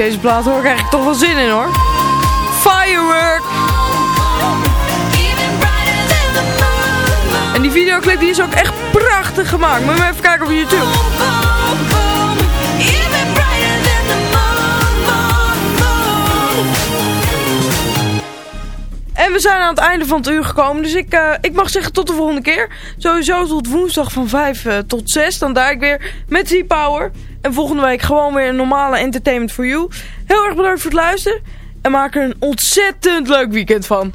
deze plaat hoor, krijg ik toch wel zin in hoor. Firework! En die videoclip die is ook echt prachtig gemaakt. Moet maar even kijken op YouTube. En we zijn aan het einde van het uur gekomen. Dus ik, uh, ik mag zeggen tot de volgende keer. Sowieso tot woensdag van 5 uh, tot 6. Dan daar ik weer met Z-Power. En volgende week gewoon weer een normale Entertainment for You. Heel erg bedankt voor het luisteren. En maak er een ontzettend leuk weekend van.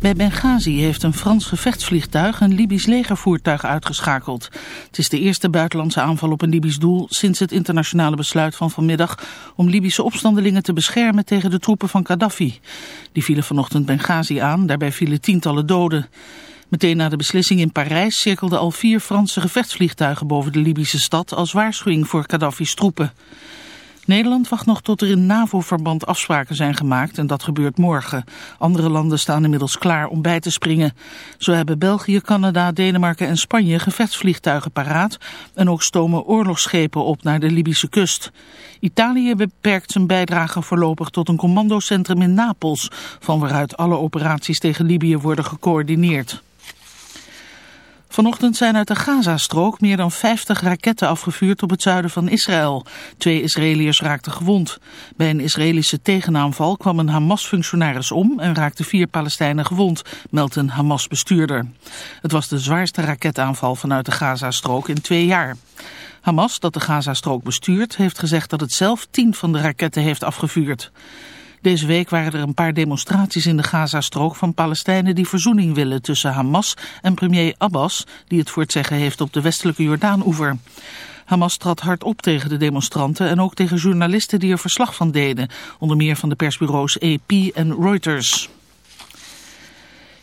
Bij Benghazi heeft een Frans gevechtsvliegtuig een Libisch legervoertuig uitgeschakeld. Het is de eerste buitenlandse aanval op een Libisch doel sinds het internationale besluit van vanmiddag om Libische opstandelingen te beschermen tegen de troepen van Gaddafi. Die vielen vanochtend Benghazi aan, daarbij vielen tientallen doden. Meteen na de beslissing in Parijs cirkelden al vier Franse gevechtsvliegtuigen boven de Libische stad als waarschuwing voor Gaddafi's troepen. Nederland wacht nog tot er in NAVO-verband afspraken zijn gemaakt en dat gebeurt morgen. Andere landen staan inmiddels klaar om bij te springen. Zo hebben België, Canada, Denemarken en Spanje gevechtsvliegtuigen paraat en ook stomen oorlogsschepen op naar de Libische kust. Italië beperkt zijn bijdrage voorlopig tot een commandocentrum in Napels, van waaruit alle operaties tegen Libië worden gecoördineerd. Vanochtend zijn uit de Gazastrook meer dan 50 raketten afgevuurd op het zuiden van Israël. Twee Israëliërs raakten gewond. Bij een Israëlische tegenaanval kwam een Hamas-functionaris om en raakten vier Palestijnen gewond, meldt een Hamas-bestuurder. Het was de zwaarste raketaanval vanuit de Gazastrook in twee jaar. Hamas, dat de Gazastrook bestuurt, heeft gezegd dat het zelf tien van de raketten heeft afgevuurd. Deze week waren er een paar demonstraties in de Gazastrook van Palestijnen die verzoening willen tussen Hamas en premier Abbas, die het voor het zeggen heeft op de westelijke Jordaan-oever. Hamas trad hard op tegen de demonstranten en ook tegen journalisten die er verslag van deden, onder meer van de persbureaus AP en Reuters.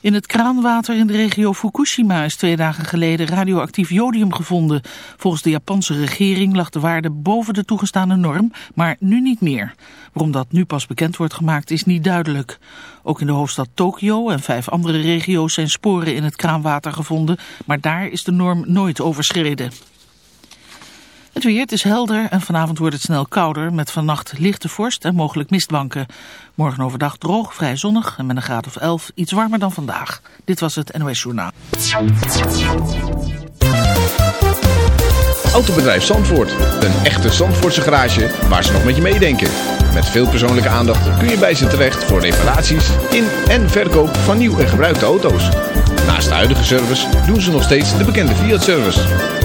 In het kraanwater in de regio Fukushima is twee dagen geleden radioactief jodium gevonden. Volgens de Japanse regering lag de waarde boven de toegestane norm, maar nu niet meer. Waarom dat nu pas bekend wordt gemaakt is niet duidelijk. Ook in de hoofdstad Tokio en vijf andere regio's zijn sporen in het kraanwater gevonden, maar daar is de norm nooit overschreden. Het weer, het is helder en vanavond wordt het snel kouder met vannacht lichte vorst en mogelijk mistbanken. Morgen overdag droog, vrij zonnig en met een graad of 11 iets warmer dan vandaag. Dit was het NOS Journaal. Autobedrijf Zandvoort. Een echte Zandvoortse garage waar ze nog met je meedenken. Met veel persoonlijke aandacht kun je bij ze terecht voor reparaties in en verkoop van nieuw en gebruikte auto's. Naast de huidige service doen ze nog steeds de bekende Fiat-service.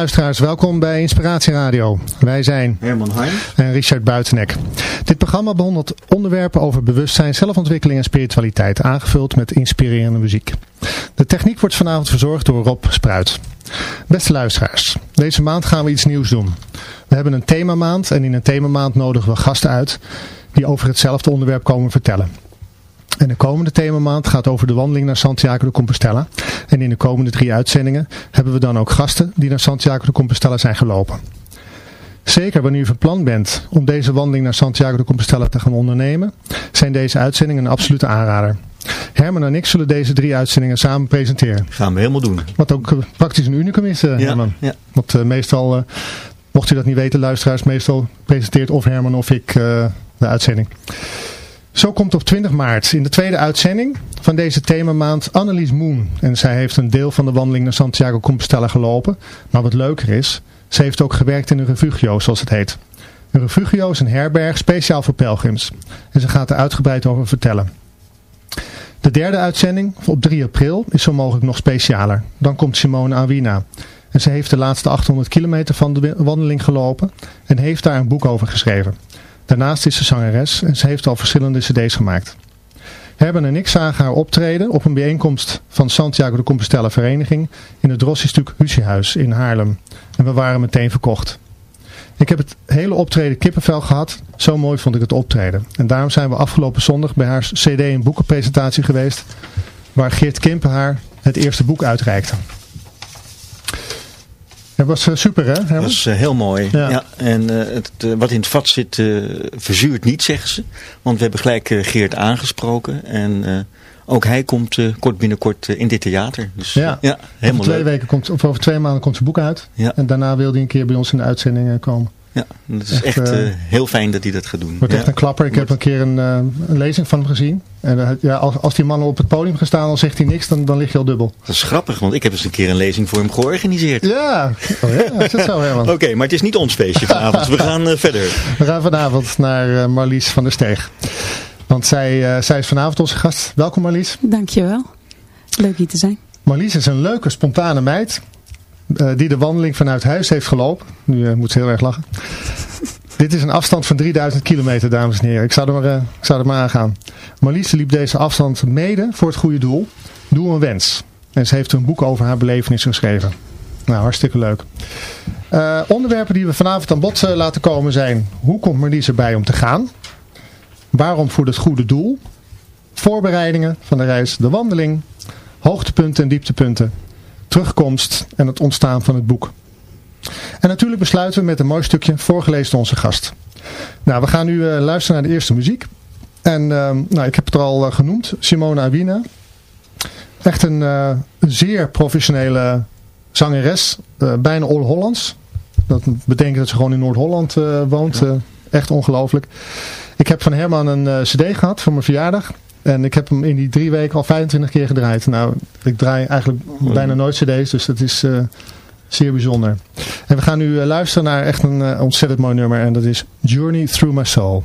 Luisteraars, welkom bij Inspiratie Radio. Wij zijn Herman Heijn. en Richard Buitenek. Dit programma behandelt onderwerpen over bewustzijn, zelfontwikkeling en spiritualiteit, aangevuld met inspirerende muziek. De techniek wordt vanavond verzorgd door Rob Spruit. Beste luisteraars, deze maand gaan we iets nieuws doen. We hebben een themamaand en in een themamaand nodigen we gasten uit die over hetzelfde onderwerp komen vertellen. En de komende themamaand gaat over de wandeling naar Santiago de Compostela. En in de komende drie uitzendingen hebben we dan ook gasten die naar Santiago de Compostela zijn gelopen. Zeker wanneer u van plan bent om deze wandeling naar Santiago de Compostela te gaan ondernemen, zijn deze uitzendingen een absolute aanrader. Herman en ik zullen deze drie uitzendingen samen presenteren. Gaan we helemaal doen. Wat ook eh, praktisch een unicum is, eh, Ja, Herman. ja. Want eh, meestal, mocht u dat niet weten, luisteraars, meestal presenteert of Herman of ik de uitzending. Zo komt op 20 maart in de tweede uitzending van deze themamaand Annelies Moon. En zij heeft een deel van de wandeling naar Santiago Compostela gelopen. Maar wat leuker is, ze heeft ook gewerkt in een refugio, zoals het heet. Een refugio is een herberg speciaal voor pelgrims. En ze gaat er uitgebreid over vertellen. De derde uitzending, op 3 april, is zo mogelijk nog specialer. Dan komt Simone Awina. En ze heeft de laatste 800 kilometer van de wandeling gelopen en heeft daar een boek over geschreven. Daarnaast is ze zangeres en ze heeft al verschillende cd's gemaakt. Herben en ik zagen haar optreden op een bijeenkomst van Santiago de Compostela Vereniging in het Drossistuk Husiehuis in Haarlem. En we waren meteen verkocht. Ik heb het hele optreden kippenvel gehad. Zo mooi vond ik het optreden. En daarom zijn we afgelopen zondag bij haar cd- en boekenpresentatie geweest. Waar Geert Kimpen haar het eerste boek uitreikte. Het was eh, super hè? Dat Herman? is eh, heel mooi. Ja. Ja. en eh, het, wat in het vat zit, verzuurt niet, zeggen ze. Want we hebben gelijk Geert aangesproken. En ook hij komt kort binnenkort in dit theater. Dus Ja. ja, helemaal over twee leuk. weken komt, of over twee maanden komt zijn boek uit. Ja. En daarna wil hij een keer bij ons in de uitzending eh, komen. Ja, het is Echt, echt, eh, eh, heel fijn dat hij dat gaat doen. Wordt ja. echt een klapper. Ik heb een keer een, eh, een lezing van hem gezien. En ja, als, als die man op het podium gaat staan, dan zegt hij niks, dan, dan lig je al dubbel. Dat is grappig, want ik heb eens een keer een lezing voor hem georganiseerd. Ja, oh, ja is dat zo Herman? Oké, maar het is niet ons feestje vanavond. We gaan eh, verder. We gaan vanavond naar eh, Marlies van der Steeg. Want zij, eh, zij is vanavond onze gast. Welkom Marlies. Dankjewel. Leuk hier te zijn. Marlies is een leuke, spontane meid. Eh, die de wandeling vanuit huis heeft gelopen. Nu eh, moet ze heel erg lachen. Dit is een afstand van 3000 kilometer, dames en heren. Ik zou er maar, eh, ik zou er maar aangaan. Marlies liep deze afstand mede voor het goede doel. Doe een wens. En ze heeft een boek over haar belevenis geschreven. Nou, hartstikke leuk. Onderwerpen die we vanavond aan bod laten komen zijn... Hoe komt Marlies erbij om te gaan? Waarom voor het goede doel? voorbereidingen van de reis, de wandeling, hoogtepunten en dieptepunten, terugkomst en het ontstaan van het boek. En natuurlijk besluiten we met een mooi stukje voorgelezen door onze gast. Nou, we gaan nu uh, luisteren naar de eerste muziek. En uh, nou, ik heb het al uh, genoemd, Simona Awina. Echt een, uh, zeer professionele zangeres, bijna all-Hollands. Dat betekent dat ze gewoon in Noord-Holland woont. Ja. echt ongelooflijk. Ik heb van Herman een cd gehad voor mijn verjaardag. En ik heb hem in die drie weken al 25 keer gedraaid. Nou, ik draai eigenlijk bijna nooit cd's, dus dat is zeer bijzonder. En we gaan nu luisteren naar echt een ontzettend mooi nummer. En dat is Journey Through My Soul.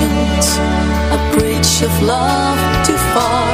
a bridge of love too far.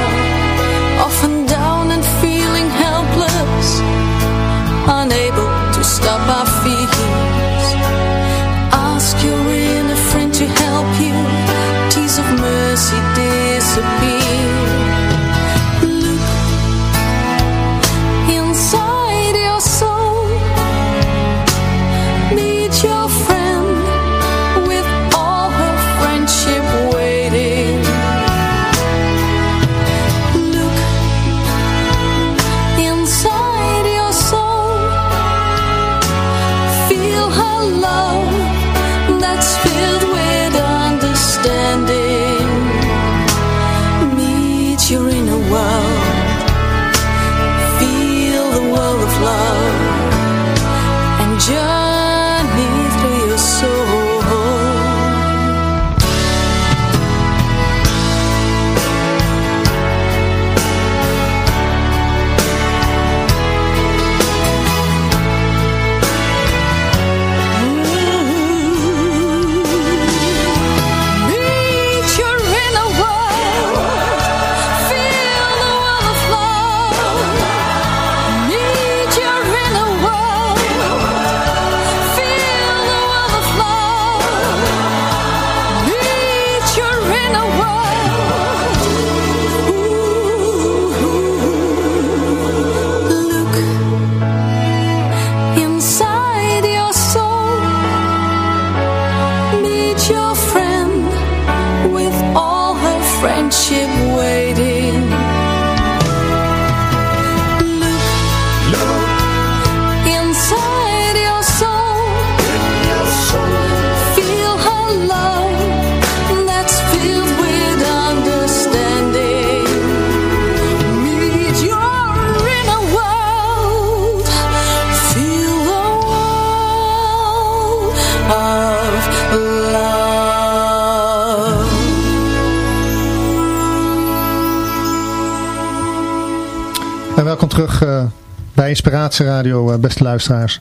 Radio, uh, beste luisteraars.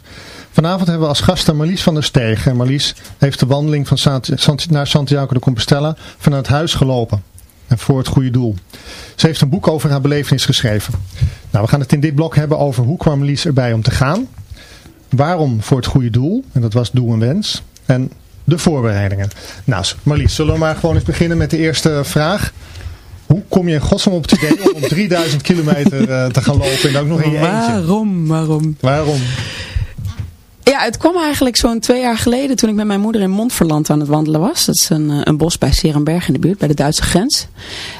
Vanavond hebben we als gasten Marlies van der Steeg. En Marlies heeft de wandeling van Sant naar Santiago de Compostela vanuit huis gelopen. en voor het goede doel. Ze heeft een boek over haar belevenis geschreven. Nou, we gaan het in dit blok hebben over hoe kwam Lies erbij om te gaan. Waarom voor het goede doel, en dat was doel en wens. En de voorbereidingen. Nou, Marlies, zullen we maar gewoon eens beginnen met de eerste vraag. Hoe kom je in godsnaam op het idee om op 3000 kilometer uh, te gaan lopen en ook nog in je waarom, eentje? Waarom, waarom? Waarom? Ja, het kwam eigenlijk zo'n twee jaar geleden toen ik met mijn moeder in Montferland aan het wandelen was. Dat is een, eh, een bos bij Serenberg in de buurt, bij de Duitse grens.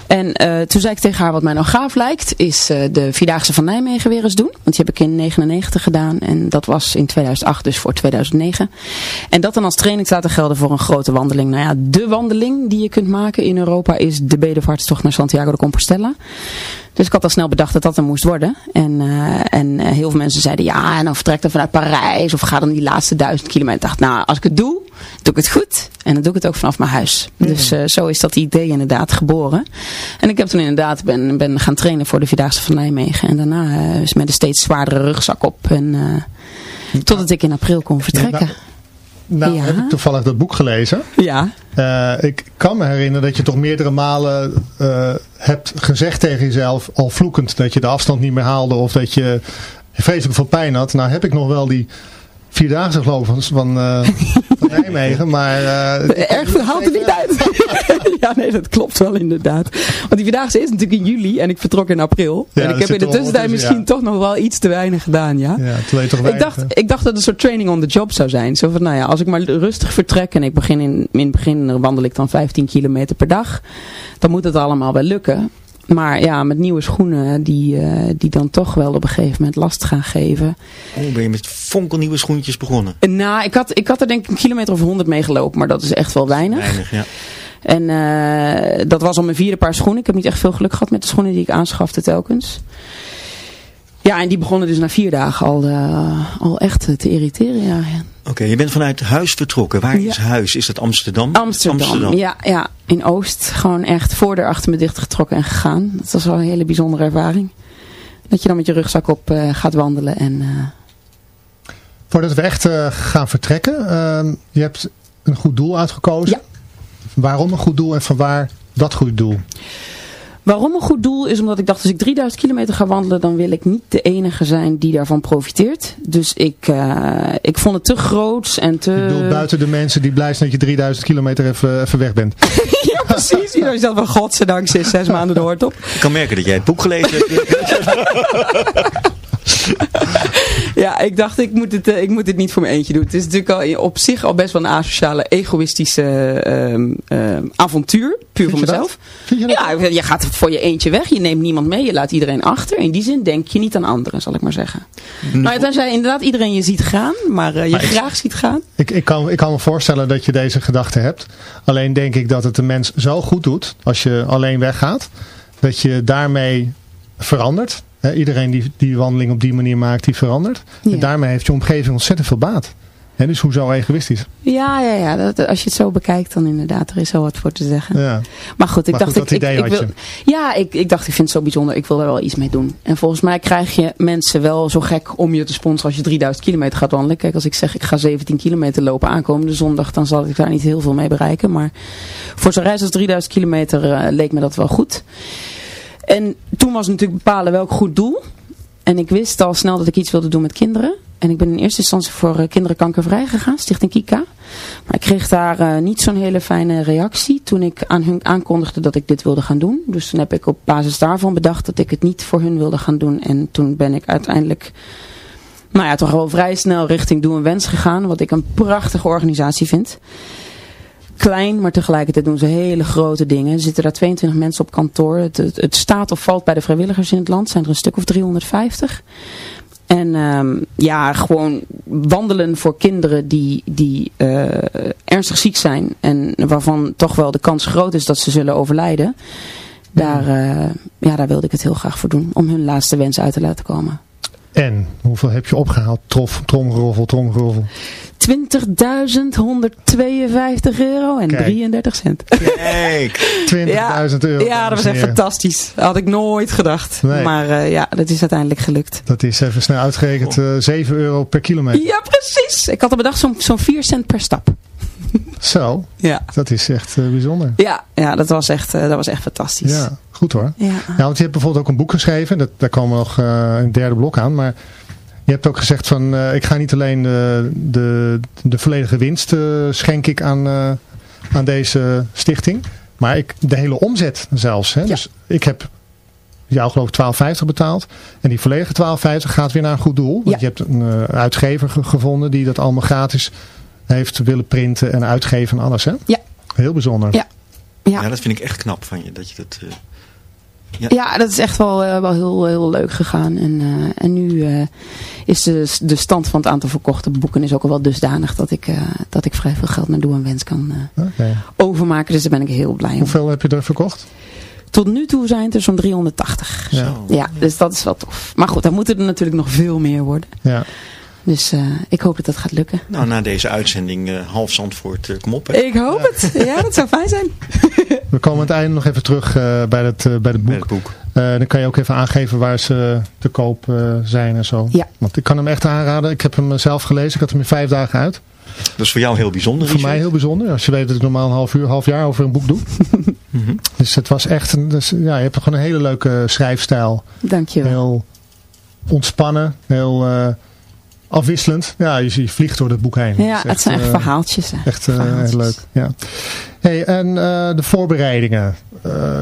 En uh, toen zei ik tegen haar, wat mij nou gaaf lijkt, is uh, de Vierdaagse van Nijmegen weer eens doen. Want die heb ik in 99 gedaan en dat was in 2008, dus voor 2009. En dat dan als training laten gelden voor een grote wandeling. Nou ja, de wandeling die je kunt maken in Europa is de bedevaartstocht naar Santiago de Compostela. Dus ik had al snel bedacht dat dat er moest worden. En, uh, en uh, heel veel mensen zeiden, ja, en dan vertrek dan vanuit Parijs of ga dan die laatste duizend kilometer. Ik dacht, nou, als ik het doe, doe ik het goed. En dan doe ik het ook vanaf mijn huis. Mm. Dus uh, zo is dat idee inderdaad geboren. En ik heb toen inderdaad ben, ben gaan trainen voor de Vierdaagse van Nijmegen. En daarna is met een steeds zwaardere rugzak op. En totdat ik in april kon vertrekken. Ja, nou, Ja. heb ik toevallig dat boek gelezen. Ja. Uh, ik kan me herinneren dat je toch meerdere malen uh, hebt gezegd tegen jezelf, al vloekend, dat je de afstand niet meer haalde of dat je vreselijk veel pijn had. Nou heb ik nog wel die vierdaagse geloof van, van, uh, van Nijmegen, maar... Uh, Erg veel haalt er niet uit. ja, nee, dat klopt wel inderdaad. Want die vierdaagse is natuurlijk in juli en ik vertrok in april. Ja, en ik heb in de tussentijd misschien ja. toch nog wel iets te weinig gedaan, ja. Ja, toch weinig, ik, dacht, ik dacht dat het een soort training on the job zou zijn. Zo van, nou ja, als ik maar rustig vertrek en ik begin in, in het begin wandel ik dan 15 kilometer per dag, dan moet het allemaal wel lukken. Maar ja, met nieuwe schoenen die, uh, die dan toch wel op een gegeven moment last gaan geven. Oh, ben je met fonkelnieuwe schoentjes begonnen? Nou, ik had, ik had er denk ik een kilometer of honderd mee gelopen, maar dat is echt wel weinig. Weinig, ja. En uh, dat was al mijn vierde paar schoenen. Ik heb niet echt veel geluk gehad met de schoenen die ik aanschafte telkens. Ja, en die begonnen dus na vier dagen al, al echt te irriteren, ja. Oké, okay, je bent vanuit huis vertrokken. Waar ja. is huis? Is dat Amsterdam? Amsterdam, Amsterdam, Ja, ja, in Oost. Gewoon echt voor de achter me dicht getrokken en gegaan. Dat was wel een hele bijzondere ervaring. Dat je dan met je rugzak op uh, gaat wandelen en... Uh... Voordat we echt uh, gaan vertrekken, je hebt een goed doel uitgekozen. Ja. Waarom een goed doel en van waar dat goede doel? Waarom een goed doel is omdat ik dacht, als ik 3000 kilometer ga wandelen, dan wil ik niet de enige zijn die daarvan profiteert. Dus ik, uh, ik vond het te groot en te... Ik bedoel, buiten de mensen die blij zijn dat je 3000 kilometer even, even weg bent. ja, precies. Je zegt wel, godzijdank, zes, zes maanden de hoort op. Ik kan merken dat jij het boek gelezen hebt. ja, ik dacht, ik moet, het, uh, ik moet het niet voor mijn eentje doen. Het is natuurlijk al op zich al best wel een asociale, egoïstische uh, uh, avontuur. Puur voor mezelf. Je ja, je gaat voor je eentje weg. Je neemt niemand mee. Je laat iedereen achter. In die zin denk je niet aan anderen, zal ik maar zeggen. Nou, tenzij inderdaad iedereen je ziet gaan. Maar je maar graag ik, ziet gaan. Ik, ik, kan, ik kan me voorstellen dat je deze gedachte hebt. Alleen denk ik dat het de mens zo goed doet. Als je alleen weggaat. Dat je daarmee verandert. Iedereen die die wandeling op die manier maakt, die verandert. Ja. En daarmee heeft je omgeving ontzettend veel baat. He, dus hoezo egoïstisch? Ja, ja, ja. Dat, als je het zo bekijkt, dan inderdaad, er is zo wat voor te zeggen. Ja. Maar goed, ik maar dacht, goed, ik, ik, ik, wil, ja, ik, ik dacht, ik vind het zo bijzonder. Ik wil er wel iets mee doen. En volgens mij krijg je mensen wel zo gek om je te sponsoren als je 3000 kilometer gaat wandelen. Kijk, als ik zeg, ik ga 17 kilometer lopen aankomende zondag, dan zal ik daar niet heel veel mee bereiken. Maar voor zo'n reis als 3000 kilometer uh, leek me dat wel goed. En toen was natuurlijk bepalen welk goed doel. En ik wist al snel dat ik iets wilde doen met kinderen. En ik ben in eerste instantie voor uh, kinderen kankervrij gegaan, Stichting Kika. Maar ik kreeg daar uh, niet zo'n hele fijne reactie toen ik aan hun aankondigde dat ik dit wilde gaan doen. Dus toen heb ik op basis daarvan bedacht dat ik het niet voor hun wilde gaan doen. En toen ben ik uiteindelijk, nou ja, toch wel vrij snel richting Doe een Wens gegaan. Wat ik een prachtige organisatie vind. Klein, maar tegelijkertijd doen ze hele grote dingen. Er zitten daar 22 mensen op kantoor. Het, het, het staat of valt bij de vrijwilligers in het land. zijn er een stuk of 350. En um, ja, gewoon wandelen voor kinderen die, die uh, ernstig ziek zijn. En waarvan toch wel de kans groot is dat ze zullen overlijden. Daar, uh, ja, daar wilde ik het heel graag voor doen. Om hun laatste wens uit te laten komen. En hoeveel heb je opgehaald? Trof, tromgeroffel, tromgeroffel. 20.152 euro en Kijk. 33 cent. Kijk. 20.000 Ja, euro. Ja, dat was echt fantastisch. Dat had ik nooit gedacht. Nee. Maar uh, ja, dat is uiteindelijk gelukt. Dat is even snel uitgerekend uh, 7 euro per kilometer. Ja, precies. Ik had al bedacht zo'n zo'n 4 cent per stap. Zo, Ja. dat is echt eh, bijzonder. Ja, ja dat, was echt, eh, dat was echt fantastisch. Ja, goed hoor. Ja. Ja, want je hebt bijvoorbeeld ook een boek geschreven. Dat, daar komen we nog eh, een derde blok aan. Maar je hebt ook gezegd van... ik ga niet alleen de, de, de volledige winst schenk ik aan, aan deze stichting. Maar ik, de hele omzet zelfs. Hè? Dus ik heb jou geloof ik 12,50 betaald. En die volledige 12,50 gaat weer naar een goed doel. Want Ja. je hebt een uitgever ge- gevonden die dat allemaal gratis heeft willen printen en uitgeven en alles. Hè? Ja. Heel bijzonder. Ja. Ja. Ja, dat vind ik echt knap van je. Dat je dat, eh, Ja, dat is echt wel, eh, wel heel, heel leuk gegaan. En, eh, en nu eh, is de, de stand van het aantal verkochte boeken is ook al wel dusdanig dat ik, eh, dat ik vrij veel geld naar Doe en Wens kan eh, overmaken. Dus daar ben ik heel blij om. Hoeveel heb je er verkocht? Tot nu toe zijn het er zo'n 380. Ja. zo. Ja, dus dat is wel tof. Maar goed, dan moeten er natuurlijk nog veel meer worden. Ja. Dus eh, ik hoop dat dat gaat lukken. Nou, na deze uitzending eh, half Zandvoort, eh, kom op. Hè. Ik hoop het. Ja, dat zou fijn zijn. We komen aan het einde nog even terug eh, bij, het, bij het Bij boek. het boek. Eh, dan kan je ook even aangeven waar ze te koop zijn en zo. Ja. Want ik kan hem echt aanraden. Ik heb hem zelf gelezen. Ik had hem in vijf dagen uit. Dat is voor jou heel bijzonder. Voor mij heel bijzonder. Als je weet dat ik normaal een half uur, half jaar over een boek doe. Mhm. Dus het was echt een, dus, ja, je hebt gewoon een hele leuke schrijfstijl. Dankjewel. Heel ontspannen. Heel eh, afwisselend. Ja, je, je vliegt door het boek heen. Ja, het zijn echt eh, verhaaltjes. hè. Echt eh, Verhaaltjes. leuk, ja. Hey, en eh, de voorbereidingen.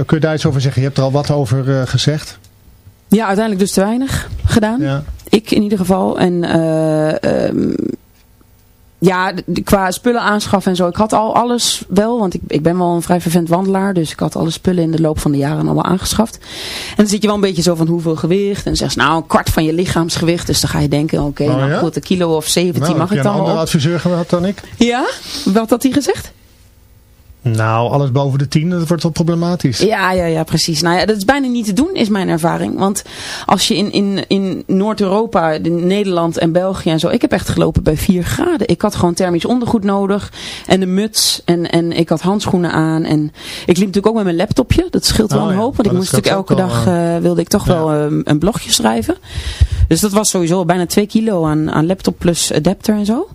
Kun je daar iets over zeggen? Je hebt er al wat over gezegd. Ja, uiteindelijk dus te weinig gedaan. Ja. Ik in ieder geval. En eh, ehm, ja, qua spullen aanschaffen en zo. Ik had al alles wel, want ik, ik ben wel een vrij vervent wandelaar. Dus ik had alle spullen in de loop van de jaren allemaal aangeschaft. En dan zit je wel een beetje zo van hoeveel gewicht. En dan zeg je nou een kwart van je lichaamsgewicht. Dus dan ga je denken, oké, Oh, nou goed, een kilo of 17 Nou, mag heb ik dan een wel andere op. adviseur gehad dan ik? Ja? Wat had hij gezegd? Nou, alles boven de 10, dat wordt wel problematisch. Ja, ja, ja, precies. Nou ja, dat is bijna niet te doen, is mijn ervaring. Want als je in, in, in Noord-Europa, Nederland en België en zo... Ik heb echt gelopen bij 4 graden. Ik had gewoon thermisch ondergoed nodig. En een muts. En, en ik had handschoenen aan. En ik liep natuurlijk ook met mijn laptopje. Dat scheelt wel Oh een hoop. Want ik moest natuurlijk elke dag... eh, wilde ik toch ja. wel eh, een blogje schrijven. Dus dat was sowieso bijna 2 kilo aan, aan laptop plus adapter en zo.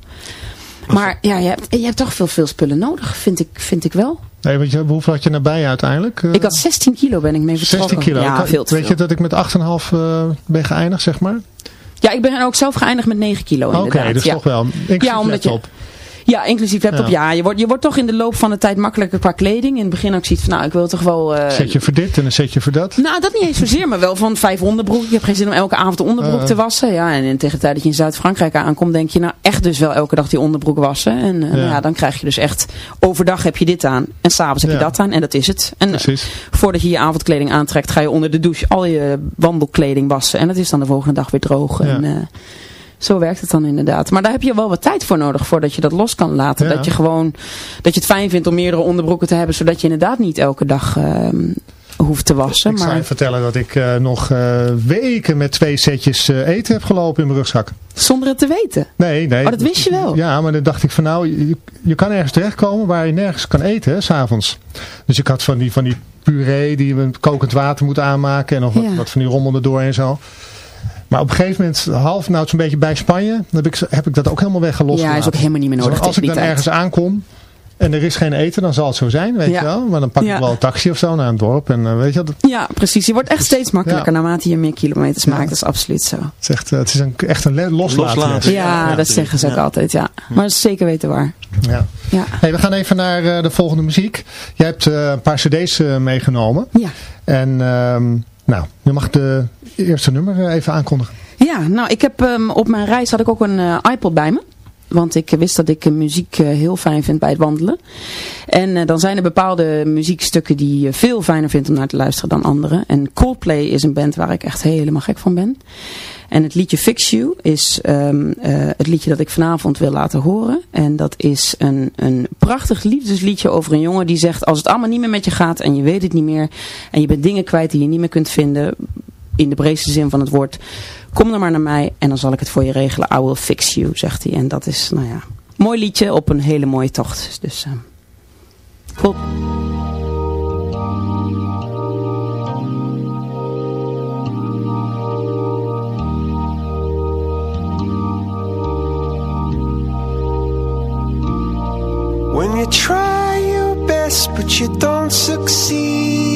Maar ja, je hebt, je hebt toch veel, veel spullen nodig, vind ik, vind ik wel. Nee, weet je, hoeveel had je nabij uiteindelijk? Eh, Ik had 16 kilo ben ik mee vertrokken. 16 kilo. Ja, Ik- veel te weet veel. je dat ik met 8,5 eh ben geëindigd, zeg maar? Ja, ik ben ook zelf geëindigd met 9 kilo Oké, inderdaad. dus ja. toch wel. Inclusief Ja, omdat je- laptop. Ja, inclusief laptop. Ja. Ja, je, wordt, je wordt toch in de loop van de tijd makkelijker qua kleding. In het begin ook ziet van, nou, ik wil toch wel... eh, Zet je voor dit en een zetje voor dat. Nou, dat niet eens zozeer, maar wel van vijf onderbroeken. Ik heb geen zin om elke avond de onderbroek Uh. te wassen. Ja, en, en tegen de tijd dat je in Zuid-Frankrijk aankomt, denk je nou echt dus wel elke dag die onderbroek wassen. En Ja. Ja, dan krijg je dus echt, overdag heb je dit aan en s'avonds heb je dat aan. En dat is het. En eh, voordat je je avondkleding aantrekt, ga je onder de douche al je wandelkleding wassen. En dat is dan de volgende dag weer droog. Ja. En, eh, zo werkt het dan inderdaad. Maar daar heb je wel wat tijd voor nodig voordat je dat los kan laten. Ja. Dat je gewoon, dat je het fijn vindt om meerdere onderbroeken te hebben. Zodat je inderdaad niet elke dag ehm, hoeft te wassen. Ik maar... zou je vertellen dat ik eh, nog eh, weken met twee setjes eh, eten heb gelopen in mijn rugzak. Zonder het te weten. Nee, nee. Oh, dat wist je wel? Ja, maar dan dacht ik van nou, je, je kan ergens terechtkomen waar je nergens kan eten, s'avonds. Dus ik had van die, van die puree die je met kokend water moet aanmaken en nog wat, Ja. wat van die rommel erdoor en zo. Maar op een gegeven moment, half nou zo'n beetje bij Spanje, dan heb ik, heb ik dat ook helemaal weggelost. Ja, is ook helemaal niet meer nodig Dus als ik dan ergens aankom en er is geen eten, dan zal het zo zijn, weet Ja. je wel. Maar dan pak ik Ja. wel een taxi of zo naar een dorp en eh, weet je, dat Ja, precies. Je wordt echt steeds makkelijker Ja. naarmate je meer kilometers maakt. Dat is absoluut zo. is echt, eh, het is een, echt een loslaten. Ja, dat zeggen ze ook altijd, ja. Maar dat is zeker weten waar. Ja. Ja. Hey, we gaan even naar eh, de volgende muziek. Jij hebt eh, een paar cd's eh, meegenomen. Ja. En ehm, nou, je mag de eerste nummer eh, even aankondigen. Ja, nou, ik heb ehm, op mijn reis had ik ook een eh, iPod bij me. Want ik wist dat ik eh, muziek eh, heel fijn vind bij het wandelen. En eh, dan zijn er bepaalde muziekstukken die je veel fijner vindt om naar te luisteren dan andere. En Coldplay is een band waar ik echt helemaal gek van ben. En het liedje Fix You is ehm, eh, het liedje dat ik vanavond wil laten horen. En dat is een, een prachtig liefdesliedje over een jongen die zegt... als het allemaal niet meer met je gaat en je weet het niet meer... en je bent dingen kwijt die je niet meer kunt vinden... in de breedste zin van het woord... kom dan maar naar mij en dan zal ik het voor je regelen. I will fix you, zegt hij. En dat is, nou ja, mooi liedje op een hele mooie tocht. Dus, eh cool. When you try your best but you don't succeed.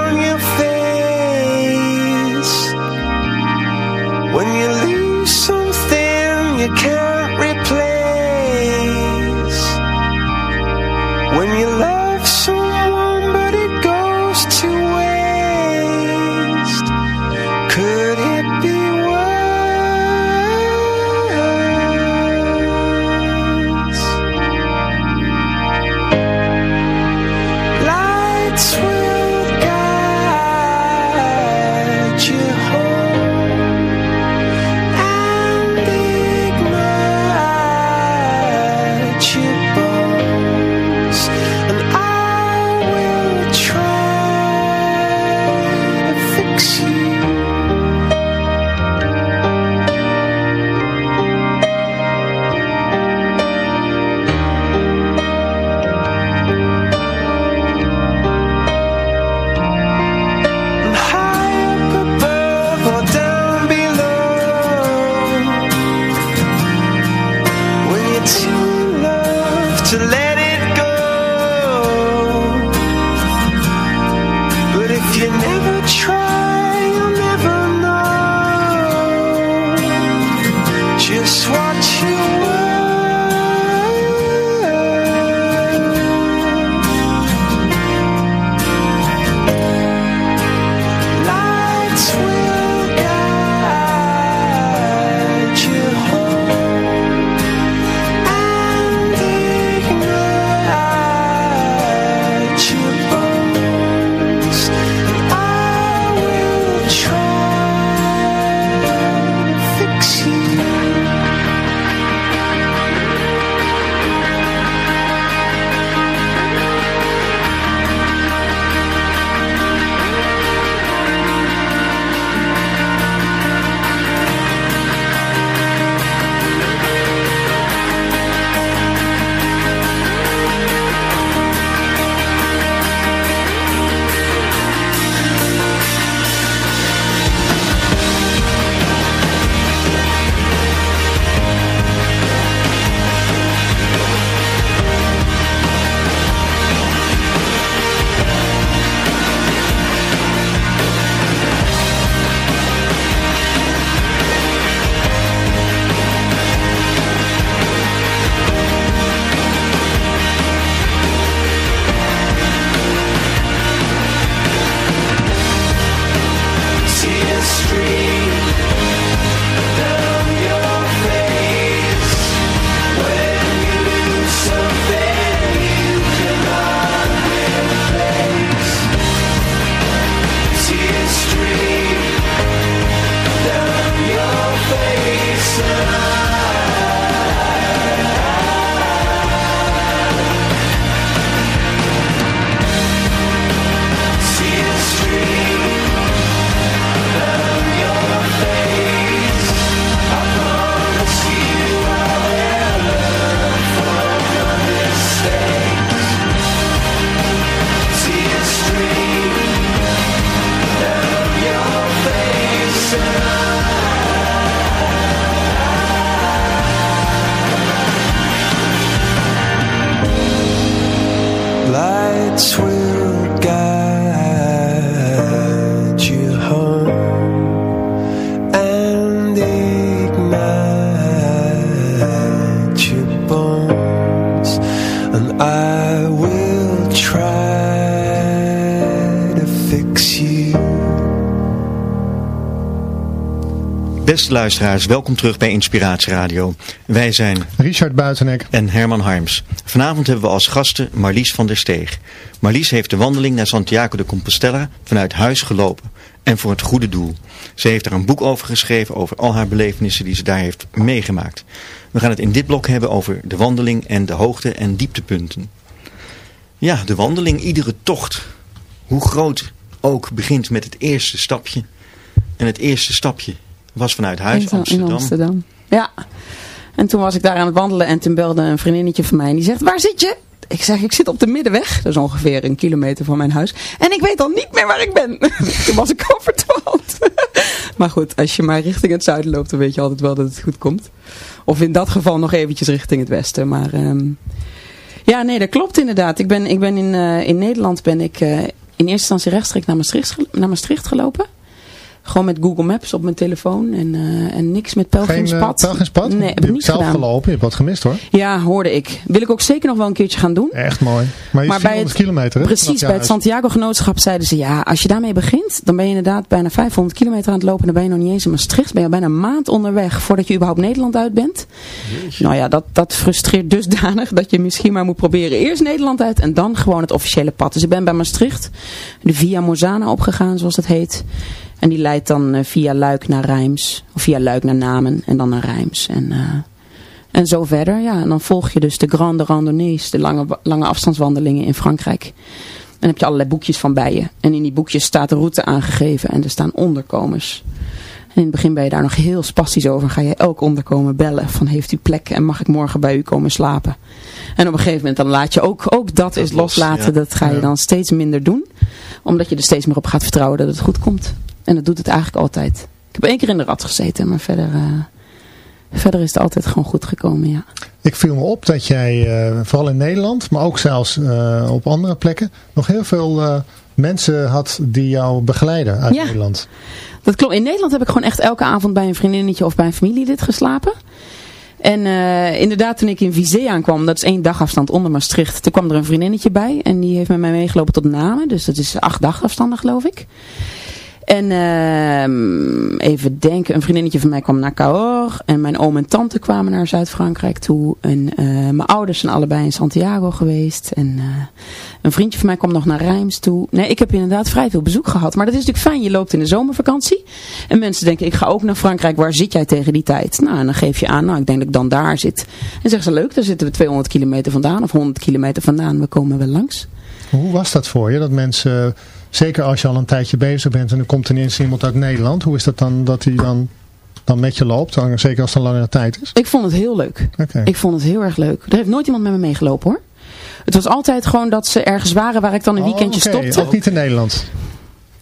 Beste luisteraars, welkom terug bij Inspiratie Radio. Wij zijn Richard Buitenek. en Herman Harms. Vanavond hebben we als gasten Marlies van der Steeg. Marlies heeft de wandeling naar Santiago de Compostela vanuit huis gelopen. En voor het goede doel. Ze heeft er een boek over geschreven over al haar belevenissen die ze daar heeft meegemaakt. We gaan het in dit blok hebben over de wandeling en de hoogte- en dieptepunten. Ja, de wandeling, iedere tocht. hoe groot ook begint met het eerste stapje. En het eerste stapje was vanuit huis, In- in Amsterdam. Ja. En toen was ik daar aan het wandelen en toen belde een vriendinnetje van mij en die zegt, waar zit je? Ik zeg, ik zit op de middenweg. Dat is ongeveer een kilometer van mijn huis. En ik weet al niet meer waar ik ben. toen was ik al verdwaald. maar goed, als je maar richting het zuiden loopt, dan weet je altijd wel dat het goed komt. Of in dat geval nog eventjes richting het westen. Maar ehm, ja, nee, dat klopt inderdaad. Ik ben, ik ben in, eh, in Nederland ben ik eh, in eerste instantie rechtstreeks naar Maastricht, naar Maastricht gelopen. Gewoon met Google Maps op mijn telefoon en, eh, en niks met Geen pelgrimspad. uh, pelgrimspad? Nee, heb hebt niet zelf gedaan. gelopen, je hebt wat gemist hoor. Ja, hoorde ik. Wil ik ook zeker nog wel een keertje gaan doen. Echt mooi. Maar je Maar is bij 400 het- kilometer hè? Precies, bij het. Santiago Genootschap zeiden ze, ja, als je daarmee begint, dan ben je inderdaad bijna 500 kilometer aan het lopen. Dan ben je nog niet eens in Maastricht. Ben je al bijna een maand onderweg voordat je überhaupt Nederland uit bent. Nou ja, dat, dat frustreert dusdanig dat je misschien maar moet proberen eerst Nederland uit en dan gewoon het officiële pad. Dus ik ben bij Maastricht de Via Mozana opgegaan, zoals dat heet. En die leidt dan eh, via Luik naar Rijms, of via Luik naar Namen en dan naar Rijms. En... eh, en zo verder, ja. En dan volg je dus de grande randonnées, de lange, lange afstandswandelingen in Frankrijk. En dan heb je allerlei boekjes van bij je. En in die boekjes staat de route aangegeven en er staan onderkomens. En in het begin ben je daar nog heel spastisch over. Ga je elk onderkomen bellen van heeft u plek en mag ik morgen bij u komen slapen. En op een gegeven moment dan laat je ook, ook dat is los, loslaten. ja. Dat ga je dan steeds minder doen. Omdat je er steeds meer op gaat vertrouwen dat het goed komt. En dat doet het eigenlijk altijd. Ik heb één keer in de rat gezeten, maar verder, eh, verder is het altijd gewoon goed gekomen, ja. Ik viel me op dat jij, eh, vooral in Nederland, maar ook zelfs eh, op andere plekken, nog heel veel mensen had die jou begeleiden uit Ja. Nederland. Dat klopt. In Nederland heb ik gewoon echt elke avond bij een vriendinnetje of bij een familielid geslapen. En inderdaad, toen ik in Vizé aankwam, dat is één dagafstand onder Maastricht, toen kwam er een vriendinnetje bij. En die heeft met mij meegelopen tot Namen. Dus dat is acht dagafstanden, geloof ik. En ehm, even denken, een vriendinnetje van mij kwam naar Cahors. En mijn oom en tante kwamen naar Zuid-Frankrijk toe. En eh, mijn ouders zijn allebei in Santiago geweest. En eh, een vriendje van mij kwam nog naar Rijms toe. Nee, ik heb inderdaad vrij veel bezoek gehad. Maar dat is natuurlijk fijn. Je loopt in de zomervakantie. En mensen denken, ik ga ook naar Frankrijk. Waar zit jij tegen die tijd? Nou, en dan geef je aan, nou, ik denk dat ik dan daar zit. En zeggen ze, leuk, daar zitten we 200 kilometer vandaan. Of 100 kilometer vandaan. We komen wel langs. Hoe was dat voor je? Dat mensen, zeker als je al een tijdje bezig bent en er komt ineens iemand uit Nederland. Hoe is dat dan dat hij dan, dan met je loopt? Zeker als het een langere tijd is. Ik vond het heel leuk. Ik vond het heel erg leuk. Er heeft nooit iemand met me meegelopen hoor. Het was altijd gewoon dat ze ergens waren waar ik dan een weekendje Oh, oké. stopte. Ook niet in Nederland.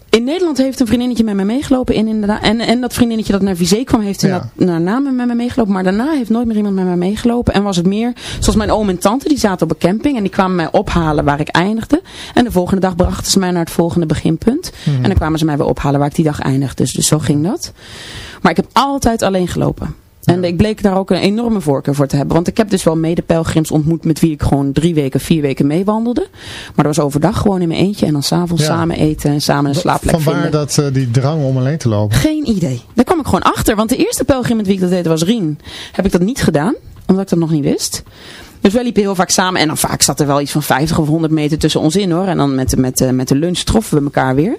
In Nederland heeft een vriendinnetje met me meegelopen. In inderdaad, en, en dat vriendinnetje dat naar Vizé kwam heeft Ja. inderdaad naar namen met me meegelopen. Maar daarna heeft nooit meer iemand met me meegelopen. En was het meer, zoals mijn oom en tante, die zaten op een camping. En die kwamen mij ophalen waar ik eindigde. En de volgende dag brachten ze mij naar het volgende beginpunt. Mhm. En dan kwamen ze mij weer ophalen waar ik die dag eindigde. Dus, dus zo ging dat. Maar ik heb altijd alleen gelopen. En ik bleek daar ook een enorme voorkeur voor te hebben. Want ik heb dus wel mede-pelgrims ontmoet met wie ik gewoon drie weken, vier weken meewandelde. Maar dat was overdag gewoon in mijn eentje. En dan s'avonds Ja. samen eten en samen een slaapplek Van waar vinden. dat, eh, die drang om alleen te lopen? Geen idee. Daar kwam ik gewoon achter. Want de eerste pelgrim met wie ik dat deed was Rien. Heb ik dat niet gedaan. Omdat ik dat nog niet wist. Dus wij liepen heel vaak samen. En dan vaak zat er wel iets van 50 of 100 meter tussen ons in hoor. En dan met, de- met, de- met de lunch troffen we elkaar weer.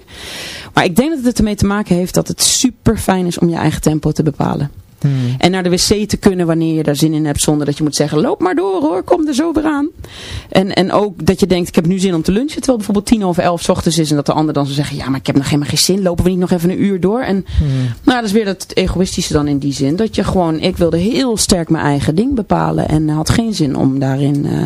Maar ik denk dat het ermee te maken heeft dat het super fijn is om je eigen tempo te bepalen. Hmm. En naar de wc te kunnen wanneer je daar zin in hebt. Zonder dat je moet zeggen, loop maar door hoor, kom er zo weer aan. En, en ook dat je denkt, ik heb nu zin om te lunchen. Terwijl bijvoorbeeld tien over elf 's ochtends is. En dat de ander dan zou zeggen, ja maar ik heb nog helemaal geen zin. Lopen we niet nog even een uur door? En nou, dat is weer dat egoïstische dan in die zin. Dat je gewoon, ik wilde heel sterk mijn eigen ding bepalen. En had geen zin om daarin eh,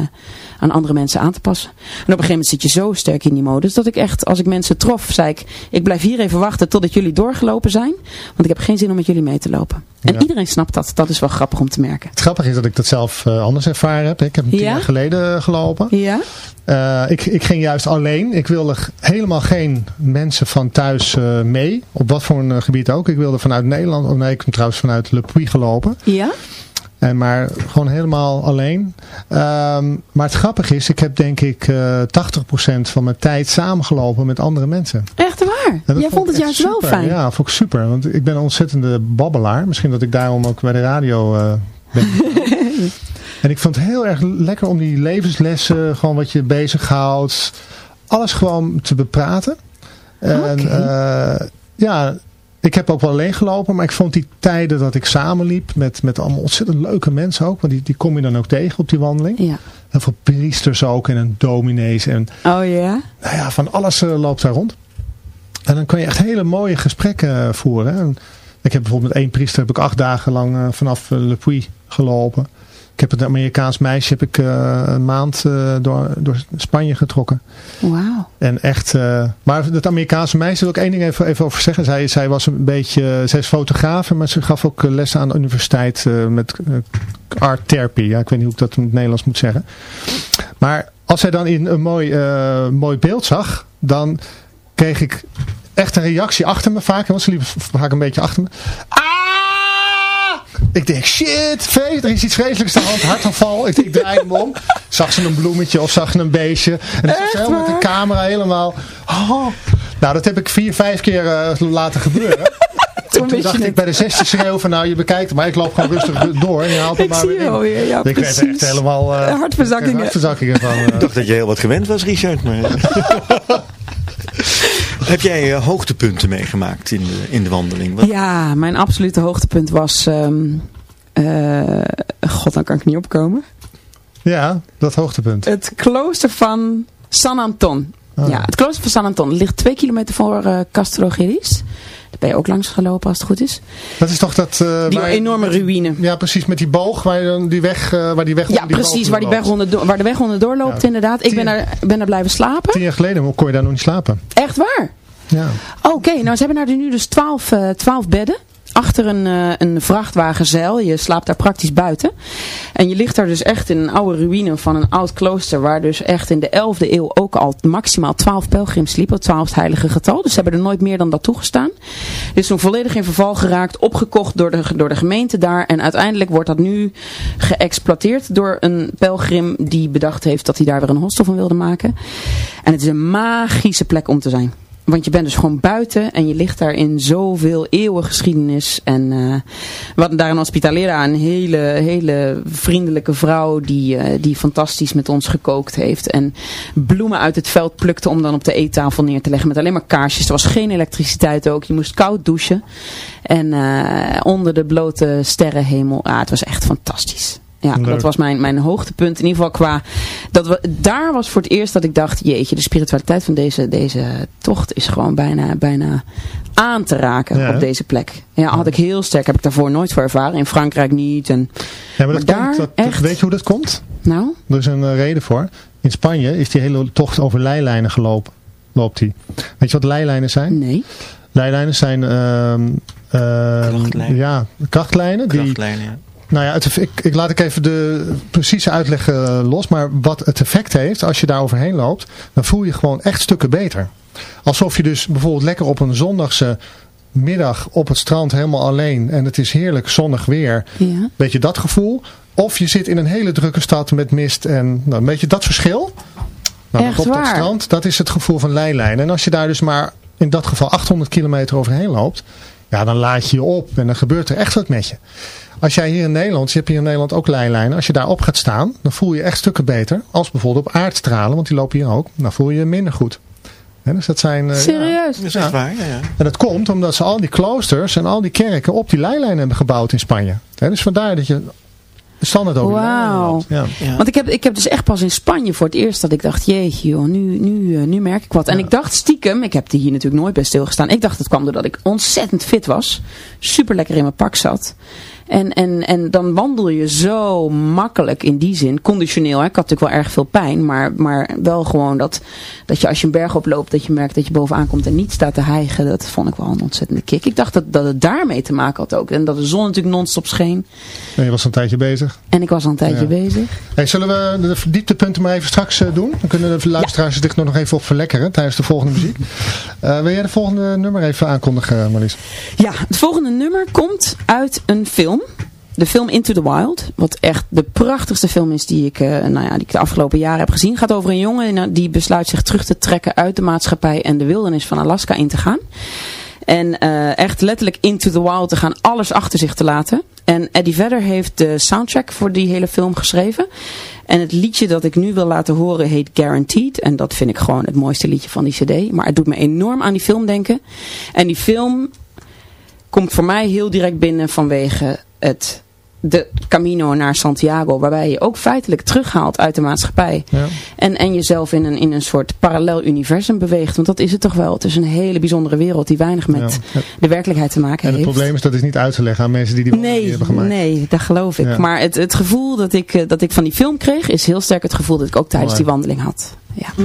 aan andere mensen aan te passen. En op een gegeven moment zit je zo sterk in die modus. Dat ik echt, als ik mensen trof, zei ik, ik blijf hier even wachten totdat jullie doorgelopen zijn. Want ik heb geen zin om met jullie mee te lopen. En Ja. iedereen snapt dat. Dat is wel grappig om te merken. Het grappige is dat ik dat zelf eh, anders ervaren heb. Ik heb tien Ja? jaar geleden eh, gelopen. Ja? Eh, ik, ik ging juist alleen. Ik wilde helemaal geen mensen van thuis mee. Op wat voor een gebied ook. Ik wilde vanuit Nederland. Oh nee, ik kom trouwens vanuit Le Puy gelopen. Ja? En maar gewoon helemaal alleen. Ehm, maar het grappige is, ik heb denk ik eh 80% van mijn tijd samengelopen met andere mensen. Echt waar? Jij vond het juist wel fijn. Ja, vond ik super. Want ik ben een ontzettende babbelaar. Misschien dat ik daarom ook bij de radio eh, ben. en ik vond het heel erg lekker om die levenslessen, gewoon wat je bezighoudt, alles gewoon te bepraten. En eh, ja, ik heb ook wel alleen gelopen, maar ik vond die tijden dat ik samenliep met, met allemaal ontzettend leuke mensen ook. Want die, die kom je dan ook tegen op die wandeling. Ja. Heel veel priesters ook en een dominees en Oh ja? nou ja, van alles eh, loopt daar rond. En dan kan je echt hele mooie gesprekken eh, voeren. hè. Ik heb bijvoorbeeld met één priester heb ik acht dagen lang eh, vanaf Le Puy gelopen. Ik heb een Amerikaans meisje heb ik eh, een maand eh, door, door Spanje getrokken. Wauw. En echt, eh, maar het Amerikaanse meisje wil ik één ding even, even over zeggen. Zij, zij was een beetje, zij is fotograaf, maar ze gaf ook lessen aan de universiteit met art therapy. Ja, ik weet niet hoe ik dat in het Nederlands moet zeggen. Maar als zij dan in een mooi, mooi beeld zag, dan kreeg ik echt een reactie achter me vaak. Want ze liep vaak een beetje achter me. Ah! Ik denk, shit, er is iets vreselijks aan de hand, hartaanval. Ik, ik draai hem om. Zag ze een bloemetje of zag ze een beestje. En dan zag ze helemaal met de camera helemaal... Oh. Nou, dat heb ik vier, vijf keer eh, laten gebeuren. En toen dacht ik bij de zesde schreeuw van nou je bekijkt het, maar ik loop gewoon rustig door en je haalt hem Ik maar zie weer in. alweer, ja, ik werd er precies. echt helemaal eh, Hartverzakkingen. hartverzakkingen van. eh. Ik dacht dat je heel wat gewend was, Richard. Maar... Heb jij eh, hoogtepunten meegemaakt in de, in de wandeling? Wat- Ja, mijn absolute hoogtepunt was... ehm, eh, God, dan kan ik niet opkomen. ja, dat hoogtepunt. Het klooster van San Anton. Ah. Ja, het klooster van San Anton ligt twee kilometer voor eh Castro Geris. Daar ben je ook langs gelopen als het goed is. Dat is toch dat... eh, Die waar- enorme ruïne. Ja, precies, met die boog waar, je dan die weg, eh, waar die weg Ja, onder die precies, waar, die weg onderdoor, waar de weg onderdoor loopt Ja. inderdaad. Ik ben daar, ben daar blijven slapen. Tien jaar geleden kon je daar nog niet slapen. Echt waar? Ja. Oké, nou ze hebben daar nu dus 12, eh 12 bedden. Achter een, eh, een vrachtwagenzeil. Je slaapt daar praktisch buiten. En je ligt daar dus echt in een oude ruïne van een oud klooster. Waar dus echt in de 11e eeuw ook al maximaal 12 pelgrims sliepen. Het 12 heilige getal. Dus ze hebben er nooit meer dan dat toegestaan. Dit is toen volledig in verval geraakt. Opgekocht door de, door de gemeente daar. En uiteindelijk wordt dat nu geëxploiteerd door een pelgrim die bedacht heeft dat hij daar weer een hostel van wilde maken. En het is een magische plek om te zijn. Want je bent dus gewoon buiten en je ligt daar in zoveel eeuwen geschiedenis. En we hadden daar een hospitalera, een hele, hele vriendelijke vrouw die, eh, die fantastisch met ons gekookt heeft. En bloemen uit het veld plukte om dan op de eettafel neer te leggen met alleen maar kaarsjes. Er was geen elektriciteit ook, je moest koud douchen. En eh, onder de blote sterrenhemel, ah, het was echt fantastisch. Ja, Leuk. dat was mijn, mijn hoogtepunt. In ieder geval qua... Dat we, daar was voor het eerst dat ik dacht... Jeetje, de spiritualiteit van deze, deze tocht is gewoon bijna, bijna aan te raken Ja, op deze plek. Ja, had ik heel sterk. Heb ik daarvoor nooit voor ervaren. In Frankrijk niet. En, Ja, maar dat komt, daar dat, echt- weet je hoe dat komt? nou, Er is een eh, reden voor. In Spanje is die hele tocht over leilijnen gelopen. Loopt die. Weet je wat leilijnen zijn? nee. Leilijnen zijn ehm, ehm, Krachtlijnen. ja, krachtlijnen. Die, Krachtlijnen, ja. Nou ja, het, ik, ik laat ik even de precieze uitleg eh, los. Maar wat het effect heeft als je daar overheen loopt, dan voel je gewoon echt stukken beter. Alsof je dus bijvoorbeeld lekker op een zondagse middag op het strand helemaal alleen en het is heerlijk zonnig weer. Ja. Weet je dat gevoel? Of je zit in een hele drukke stad met mist en nou, weet je dat verschil? Nou, Echt dat op dat waar? strand, dat is het gevoel van leilijnen. En als je daar dus maar in dat geval 800 kilometer overheen loopt, ja, dan laat je je op en dan gebeurt er echt wat met je. Als jij hier in Nederland, je hebt hier in Nederland ook leilijnen, als je daarop gaat staan, dan voel je je echt stukken beter. Als bijvoorbeeld op aardstralen, want die lopen hier ook, dan voel je je minder goed. Hè, dus dat zijn, eh, ja. Serieus? Dat is echt Ja. waar, ja, ja. En dat komt omdat ze al die kloosters en al die kerken op die leilijnen hebben gebouwd in Spanje. Hè, dus vandaar dat je standaard over die Wauw. Ja. Ja. Want ik heb, ik heb dus echt pas in Spanje voor het eerst dat ik dacht, jeetje joh, nu, nu, eh, nu merk ik wat. En ik dacht stiekem, ik heb hier natuurlijk nooit bij stilgestaan. Ik dacht het kwam doordat ik ontzettend fit was. Super lekker in mijn pak zat. En, en, en dan wandel je zo makkelijk in die zin, conditioneel. Hè? Ik had natuurlijk wel erg veel pijn, maar, maar wel gewoon dat, dat je als je een berg oploopt, dat je merkt dat je bovenaan komt en niet staat te hijgen. Dat vond ik wel een ontzettende kick. Ik dacht dat, dat het daarmee te maken had ook. En dat de zon natuurlijk non-stop scheen. En je was een tijdje bezig. En ik was al een tijdje Ja. bezig. Hey, zullen we de dieptepunten maar even straks eh, doen? Dan kunnen de luisteraars zich nog even op verlekkeren tijdens de volgende muziek. Eh, wil jij de volgende nummer even aankondigen, Marlies? Ja, het volgende nummer komt uit een film. De film Into the Wild. Wat echt de prachtigste film is die ik, eh, nou ja, die ik de afgelopen jaren heb gezien. Gaat over een jongen eh, die besluit zich terug te trekken uit de maatschappij en de wildernis van Alaska in te gaan. En eh, echt letterlijk into the wild te gaan, alles achter zich te laten. En Eddie Vedder heeft de soundtrack voor die hele film geschreven. En het liedje dat ik nu wil laten horen heet Guaranteed. En dat vind ik gewoon het mooiste liedje van die cd. Maar het doet me enorm aan die film denken. En die film komt voor mij heel direct binnen vanwege het de Camino naar Santiago, waarbij je ook feitelijk terughaalt uit de maatschappij. Ja. En, en jezelf in een, in een soort parallel universum beweegt. Want dat is het toch wel. Het is een hele bijzondere wereld die weinig met Ja. de werkelijkheid te maken En het heeft. probleem is dat is niet uit te leggen aan mensen die die Nee, hebben gemaakt. nee, dat geloof ik. Ja. Maar het, het gevoel dat ik, eh, dat ik van die film kreeg, is heel sterk het gevoel dat ik ook tijdens die wandeling had. Ja.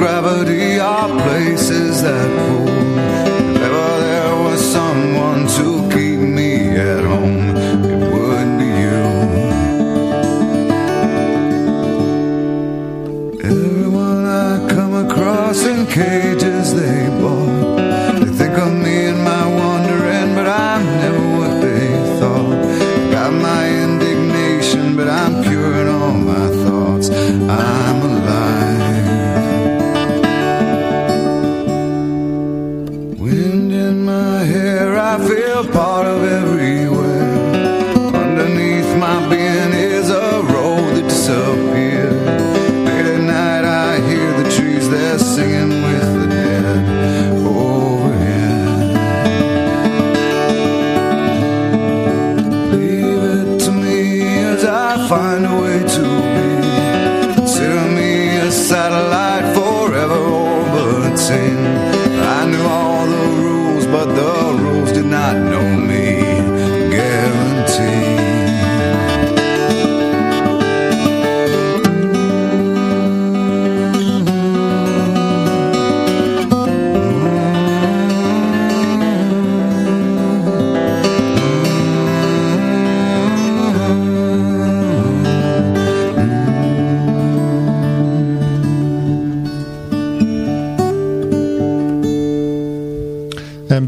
Gravity are places that pull. If ever there was someone to keep me at home, it would be you. Everyone I come across in cages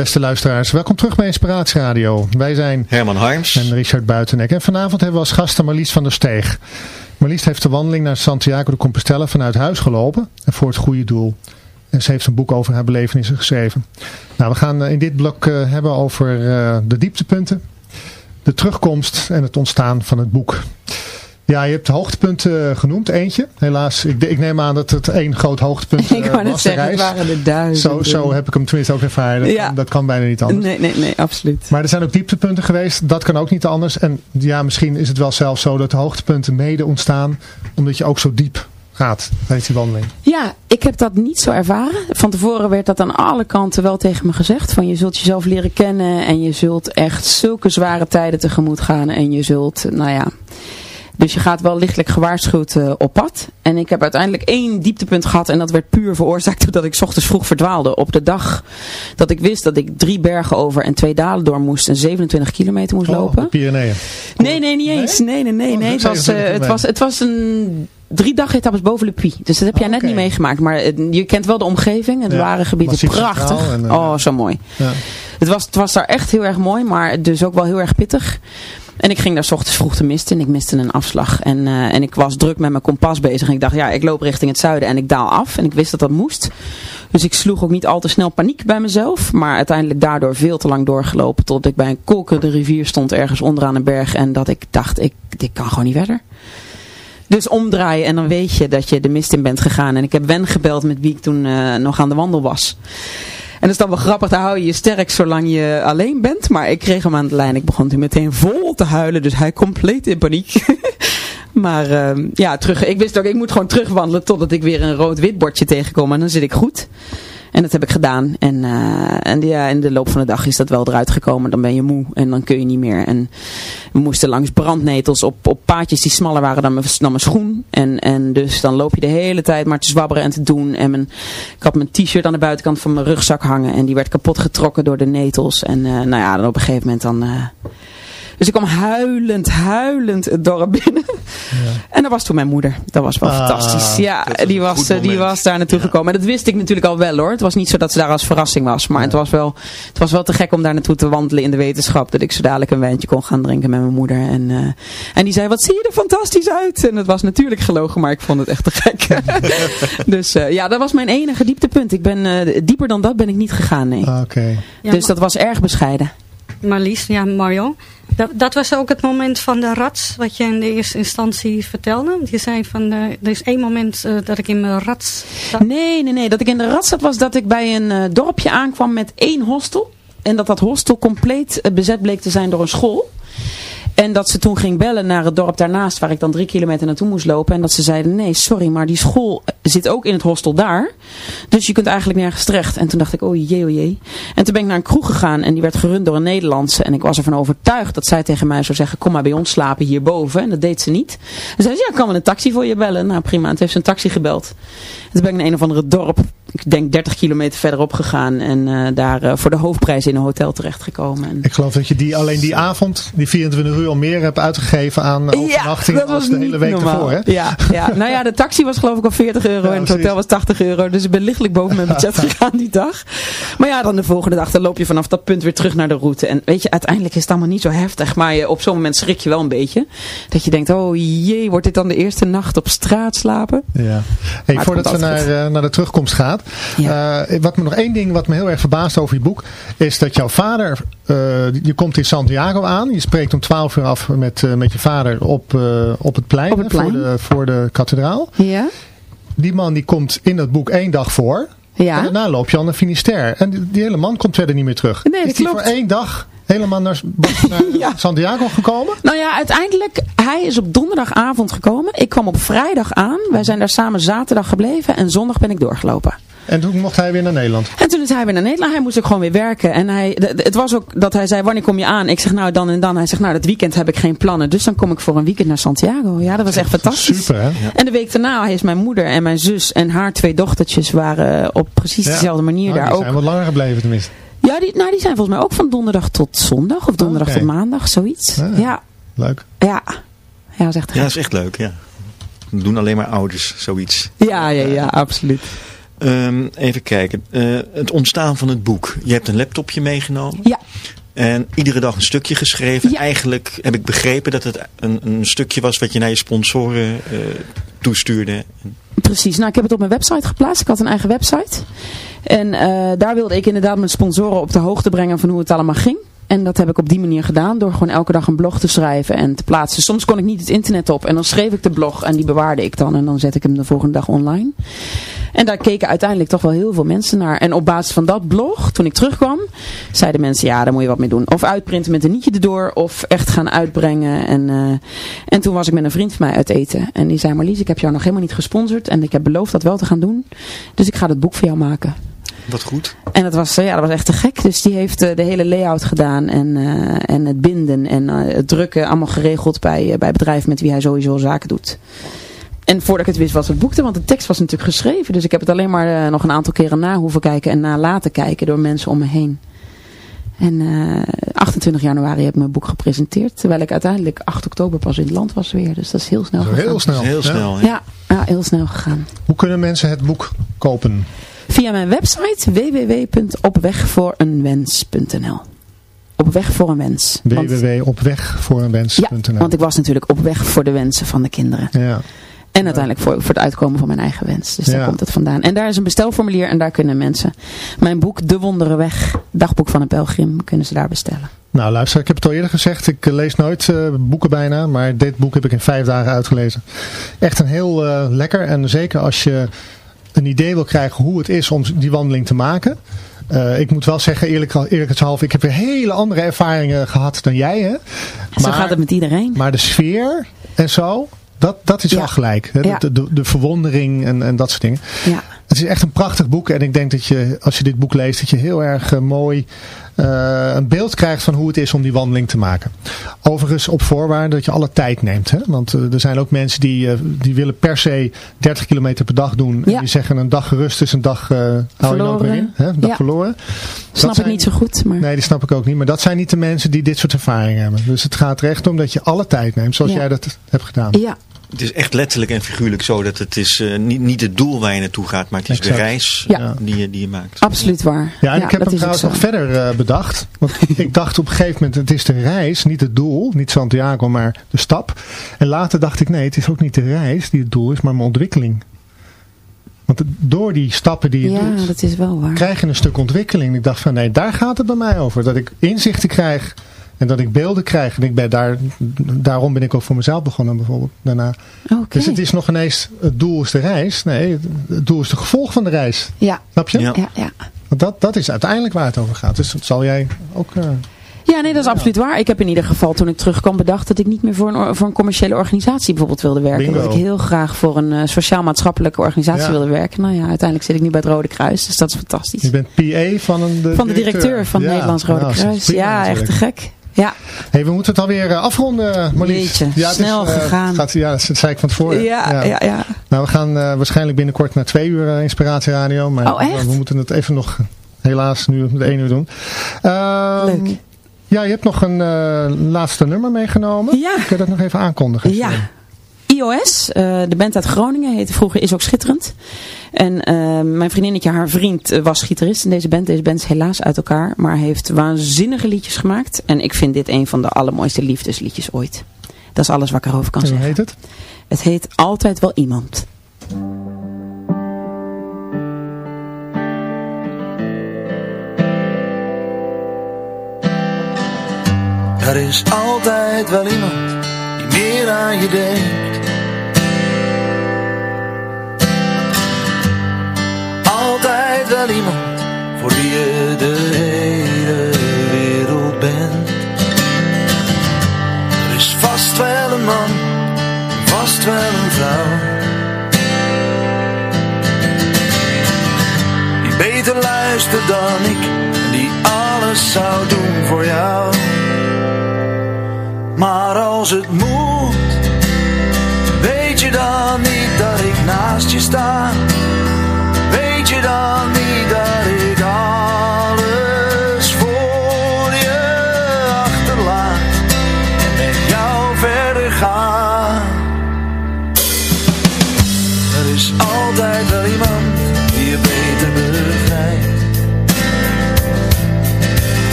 beste luisteraars, welkom terug bij Inspiratieradio. Wij zijn Herman Harms. en Richard Buitenek. En vanavond hebben we als gasten Marlies van der Steeg. Marlies heeft de wandeling naar Santiago de Compostela vanuit huis gelopen. En voor het goede doel. En ze heeft een boek over haar belevenissen geschreven. Nou, we gaan eh, in dit blok eh, hebben over eh, de dieptepunten. De terugkomst en het ontstaan van het boek. Ja, je hebt hoogtepunten eh, genoemd, eentje. Helaas, ik, ik neem aan dat het één groot hoogtepunt Ik eh, wou net was, de zeggen, het waren er duizenden. Zo, zo heb ik hem tenminste ook ervaren. Dat, Ja. kan, dat kan bijna niet anders. Nee, nee, nee, absoluut. Maar er zijn ook dieptepunten geweest. Dat kan ook niet anders. En ja, misschien is het wel zelfs zo dat de hoogtepunten mede ontstaan. Omdat je ook zo diep gaat tijdens die wandeling. Ja, ik heb dat niet zo ervaren. Van tevoren werd dat aan alle kanten wel tegen me gezegd. Van je zult jezelf leren kennen en je zult echt zulke zware tijden tegemoet gaan. En je zult, nou ja... Dus je gaat wel lichtelijk gewaarschuwd eh, op pad. En ik heb uiteindelijk één dieptepunt gehad. En dat werd puur veroorzaakt doordat ik 's ochtends vroeg verdwaalde. Op de dag dat ik wist dat ik drie bergen over en twee dalen door moest. En 27 kilometer moest Oh, lopen. Pyreneeën. Nee, nee, niet eens. Nee, nee, nee. Oh, nee. Het, was, 27 eh, het, was, het was een drie dag etappes boven Le Puy. Dus dat heb jij Oh, net niet meegemaakt. Maar eh, je kent wel de omgeving. Het Ja, waren gebieden prachtig. en, oh, zo mooi. Ja. Het was, het was daar echt heel erg mooi. Maar dus ook wel heel erg pittig. En ik ging daar 's ochtends vroeg te misten en ik miste een afslag. En, eh, en ik was druk met mijn kompas bezig. En ik dacht, ja, ik loop richting het zuiden en ik daal af. En ik wist dat dat moest. Dus ik sloeg ook niet al te snel paniek bij mezelf. Maar uiteindelijk daardoor veel te lang doorgelopen. Tot ik bij een kolkende rivier stond ergens onderaan een berg. En dat ik dacht, ik, dit kan gewoon niet verder. Dus omdraaien en dan weet je dat je de mist in bent gegaan. En ik heb Wen gebeld met wie ik toen eh, nog aan de wandel was. En dat is dan wel grappig, dan hou je je sterk zolang je alleen bent. Maar ik kreeg hem aan de lijn. Ik begon toen meteen vol te huilen. Dus hij compleet in paniek. maar eh, ja, terug, ik wist ook, ik moet gewoon terugwandelen totdat ik weer een rood-wit bordje tegenkom. En dan zit ik goed. En dat heb ik gedaan. En, eh, en ja, in de loop van de dag is dat wel eruit gekomen. Dan ben je moe en dan kun je niet meer. En we moesten langs brandnetels op, op paadjes die smaller waren dan mijn, dan mijn schoen. En, en dus dan loop je de hele tijd maar te zwabberen en te doen. En ik had mijn t-shirt aan de buitenkant van mijn rugzak hangen. En die werd kapot getrokken door de netels. En eh, nou ja, dan op een gegeven moment dan... eh, dus ik kwam huilend, huilend het dorp binnen. En dat was toen mijn moeder. Dat was wel Ah, fantastisch. Ja, die was, eh, die was daar naartoe gekomen. En dat wist ik natuurlijk al wel hoor. Het was niet zo dat ze daar als verrassing was. Maar het, was wel, het was wel te gek om daar naartoe te wandelen in de wetenschap. Dat ik zo dadelijk een wijntje kon gaan drinken met mijn moeder. En, eh, en die zei, wat zie je er fantastisch uit. En dat was natuurlijk gelogen, maar ik vond het echt te gek. dus eh, ja, dat was mijn enige dieptepunt. Ik ben, eh, dieper dan dat ben ik niet gegaan, nee. Ah, Oké. Ja, dus dat was erg bescheiden. Marlies, ja Mario. Dat, dat was ook het moment van de rats, wat je in de eerste instantie vertelde. Je zei van, eh, er is één moment eh, dat ik in mijn rats zat. Nee, nee, nee. Dat ik in de rat zat was dat ik bij een eh, dorpje aankwam met één hostel. En dat dat hostel compleet bezet bleek te zijn door een school. En dat ze toen ging bellen naar het dorp daarnaast, waar ik dan drie kilometer naartoe moest lopen. En dat ze zeiden, nee, sorry, maar die school zit ook in het hostel daar. Dus je kunt eigenlijk nergens terecht. En toen dacht ik, oh jee, oh jee. En toen ben ik naar een kroeg gegaan en die werd gerund door een Nederlandse. En ik was ervan overtuigd dat zij tegen mij zou zeggen, kom maar bij ons slapen hierboven. En dat deed ze niet. En zei ze, ja, kan wel een taxi voor je bellen. Nou prima, en toen heeft ze een taxi gebeld. En toen ben ik naar een of andere dorp, ik denk 30 kilometer verderop gegaan. En eh, daar eh, voor de hoofdprijs in een hotel terechtgekomen. En Ik geloof dat je die alleen die avond, die 24 uur al meer hebt uitgegeven aan overnachtingen als de hele week normaal. ervoor. Hè? Ja, ja, nou ja, de taxi was geloof ik al 40 euro Ja, en het hotel was 80 euro. Dus ik ben lichtelijk boven mijn budget gegaan die dag. Maar ja, dan de volgende dag, dan loop je vanaf dat punt weer terug naar de route. En weet je, uiteindelijk is het allemaal niet zo heftig. Maar je, op zo'n moment schrik je wel een beetje. Dat je denkt, oh jee, wordt dit dan de eerste nacht op straat slapen? Ja. Hey, voordat we naar, eh, naar de terugkomst gaan. Eh, wat me nog één ding wat me heel erg verbaast over je boek. Is dat jouw vader, eh, je komt in Santiago aan. Je spreekt om 12 uur af met, eh, met je vader op, op het plein. Op het hè, Voor, plein. de, voor de kathedraal. Ja. Die man die komt in dat boek één dag voor. Ja. En daarna loop je al naar Finisterre. En die, die hele man komt verder niet meer terug. Nee, dat is die klopt. voor één dag helemaal naar, naar Santiago gekomen? Nou ja, uiteindelijk, hij is op donderdagavond gekomen. Ik kwam op vrijdag aan. Wij zijn daar samen zaterdag gebleven en zondag ben ik doorgelopen. En toen mocht hij weer naar Nederland. En toen is hij weer naar Nederland. Hij moest ook gewoon weer werken. En hij, het was ook dat hij zei, wanneer kom je aan? Ik zeg, nou dan en dan. Hij zegt, nou dat weekend heb ik geen plannen. Dus dan kom ik voor een weekend naar Santiago. Ja, dat was echt fantastisch. Super hè? En de week daarna is mijn moeder en mijn zus en haar twee dochtertjes waren op precies Ja. dezelfde manier Oh, daar die ook. zijn wat langer gebleven tenminste. Ja, die, nou, die zijn volgens mij ook van donderdag tot zondag. Of donderdag tot maandag, zoiets. Ja, Leuk. ja. Ja, dat is echt Ja, dat is echt leuk, ja. We doen alleen maar ouders, zoiets. Ja, ja, ja, absoluut. Ehm, even kijken. Eh, het ontstaan van het boek. Je hebt een laptopje meegenomen. Ja. En iedere dag een stukje geschreven. Eigenlijk heb ik begrepen dat het een, een stukje was wat je naar je sponsoren eh, toestuurde. Precies, nou ik heb het op mijn website geplaatst. Ik had een eigen website. En eh, daar wilde ik inderdaad mijn sponsoren op de hoogte brengen van hoe het allemaal ging. En dat heb ik op die manier gedaan door gewoon elke dag een blog te schrijven en te plaatsen. Soms kon ik niet het internet op en dan schreef ik de blog en die bewaarde ik dan. En dan zet ik hem de volgende dag online. En daar keken uiteindelijk toch wel heel veel mensen naar. En op basis van dat blog, toen ik terugkwam, zeiden mensen ja, daar moet je wat mee doen. Of uitprinten met een nietje erdoor of echt gaan uitbrengen. En, eh, en toen was ik met een vriend van mij uit eten. En die zei Marlies, ik heb jou nog helemaal niet gesponsord en ik heb beloofd dat wel te gaan doen. Dus ik ga het boek voor jou maken. Wat goed. En dat was, eh, ja, dat was echt te gek. Dus die heeft eh, de hele layout gedaan en, eh, en het binden en eh, het drukken allemaal geregeld bij, bij bedrijven met wie hij sowieso zaken doet. En voordat ik het wist was het boekte, want de tekst was natuurlijk geschreven. Dus ik heb het alleen maar eh, nog een aantal keren na hoeven kijken en na laten kijken door mensen om me heen. En eh 28 januari heb ik mijn boek gepresenteerd. Terwijl ik uiteindelijk 8 oktober pas in het land was weer. Dus dat is heel snel gegaan. heel snel. Heel snel, hè? Ja, ja, heel snel gegaan. Hoe kunnen mensen het boek kopen? Via mijn website www.opwegvoorenwens.nl Op weg voor een wens. Www.opwegvoorenwens.nl ja, want ik was natuurlijk op weg voor de wensen van de kinderen. Ja. En uiteindelijk voor, voor het uitkomen van mijn eigen wens. Dus daar Ja. komt het vandaan. En daar is een bestelformulier en daar kunnen mensen mijn boek De Wondere Weg, dagboek van een pelgrim, kunnen ze daar bestellen. Nou luister, ik heb het al eerder gezegd. Ik eh, lees nooit eh, boeken bijna. Maar dit boek heb ik in vijf dagen uitgelezen. Echt een heel eh, lekker. En zeker als je een idee wil krijgen hoe het is om die wandeling te maken. Eh, ik moet wel zeggen, eerlijk, eerlijkheidshalve, ik heb weer hele andere ervaringen gehad dan jij. Hè? Zo gaat het met iedereen. Maar de sfeer en zo, dat, dat is wel gelijk. Hè? Ja. De, de, de verwondering en, en dat soort dingen. Ja. Het is echt een prachtig boek. En ik denk dat je, als je dit boek leest, dat je heel erg mooi uh, een beeld krijgt van hoe het is om die wandeling te maken. Overigens op voorwaarde dat je alle tijd neemt. Hè? Want uh, er zijn ook mensen die, die willen per se 30 kilometer per dag doen. Ja. En die zeggen een dag gerust is een dag hou je in. Hè? Een dag ja. verloren. Snap ik niet zo goed. Maar... Nee, die snap ik ook niet. Maar dat zijn niet de mensen die dit soort ervaringen hebben. Dus het gaat er echt om dat je alle tijd neemt. Zoals jij dat hebt gedaan. Ja, het is echt letterlijk en figuurlijk zo dat het is uh, niet, niet het doel waar je naartoe gaat, maar het is exact. de reis ja. die, je, die je maakt. Absoluut waar. Ja, en ik heb hem trouwens nog verder uh, bedacht. Want ik dacht op een gegeven moment, het is de reis, niet het doel. Niet Santiago, maar de stap. En later dacht ik, nee, het is ook niet de reis die het doel is, maar mijn ontwikkeling. Want door die stappen die je ja, doet, dat is wel waar. krijg je een stuk ontwikkeling. Ik dacht van, nee, daar gaat het bij mij over. Dat ik inzichten krijg... En dat ik beelden krijg. En ik ben daar, daarom ben ik ook voor mezelf begonnen bijvoorbeeld daarna. Okay. Dus het is nog ineens, het doel is de reis. Nee, het doel is de gevolg van de reis. Ja. Snap je? Ja, ja. Want dat, dat is uiteindelijk waar het over gaat. Dus dat zal jij ook... Uh, ja, nee, dat is absoluut waar. Ik heb in ieder geval toen ik terugkwam bedacht dat ik niet meer voor een, voor een commerciële organisatie bijvoorbeeld wilde werken. Bingo. Dat ik heel graag voor een uh, sociaal-maatschappelijke organisatie Ja. wilde werken. Nou ja, uiteindelijk zit ik nu bij het Rode Kruis, dus dat is fantastisch. je bent PA van een de Van de directeur van het Ja, Nederlands Rode nou, Kruis. prima Ja, echt te gek. Ja, hey, we moeten het alweer uh, afronden, Marlies. Het snel is, uh, gegaan. Gaat, ja, dat zei ik van tevoren. ja, ja. ja, Nou, we gaan uh, waarschijnlijk binnenkort naar twee uur Inspiratieradio. Maar Oh, echt? we moeten het even nog, helaas, nu met één uur doen. Ehm, Leuk. Ja, je hebt nog een uh, laatste nummer meegenomen. Ja. Kun je dat nog even aankondigen? Ja. IOS, uh, de band uit Groningen, heette vroeger Is Ook Schitterend. En uh, mijn vriendinnetje, haar vriend, uh, was gitarist in deze band. Deze band is helaas uit elkaar, maar heeft waanzinnige liedjes gemaakt. En ik vind dit een van de allermooiste liefdesliedjes ooit. Dat is alles wat ik erover kan En hoe zeggen. heet het? Het heet Altijd Wel Iemand. Er is altijd wel iemand die meer aan je denkt. Wel iemand voor wie je de hele wereld bent. Er is vast wel een man, vast wel een vrouw. Die beter luistert dan ik en die alles zou doen voor jou. Maar als het moet, weet je dan niet dat ik naast je sta?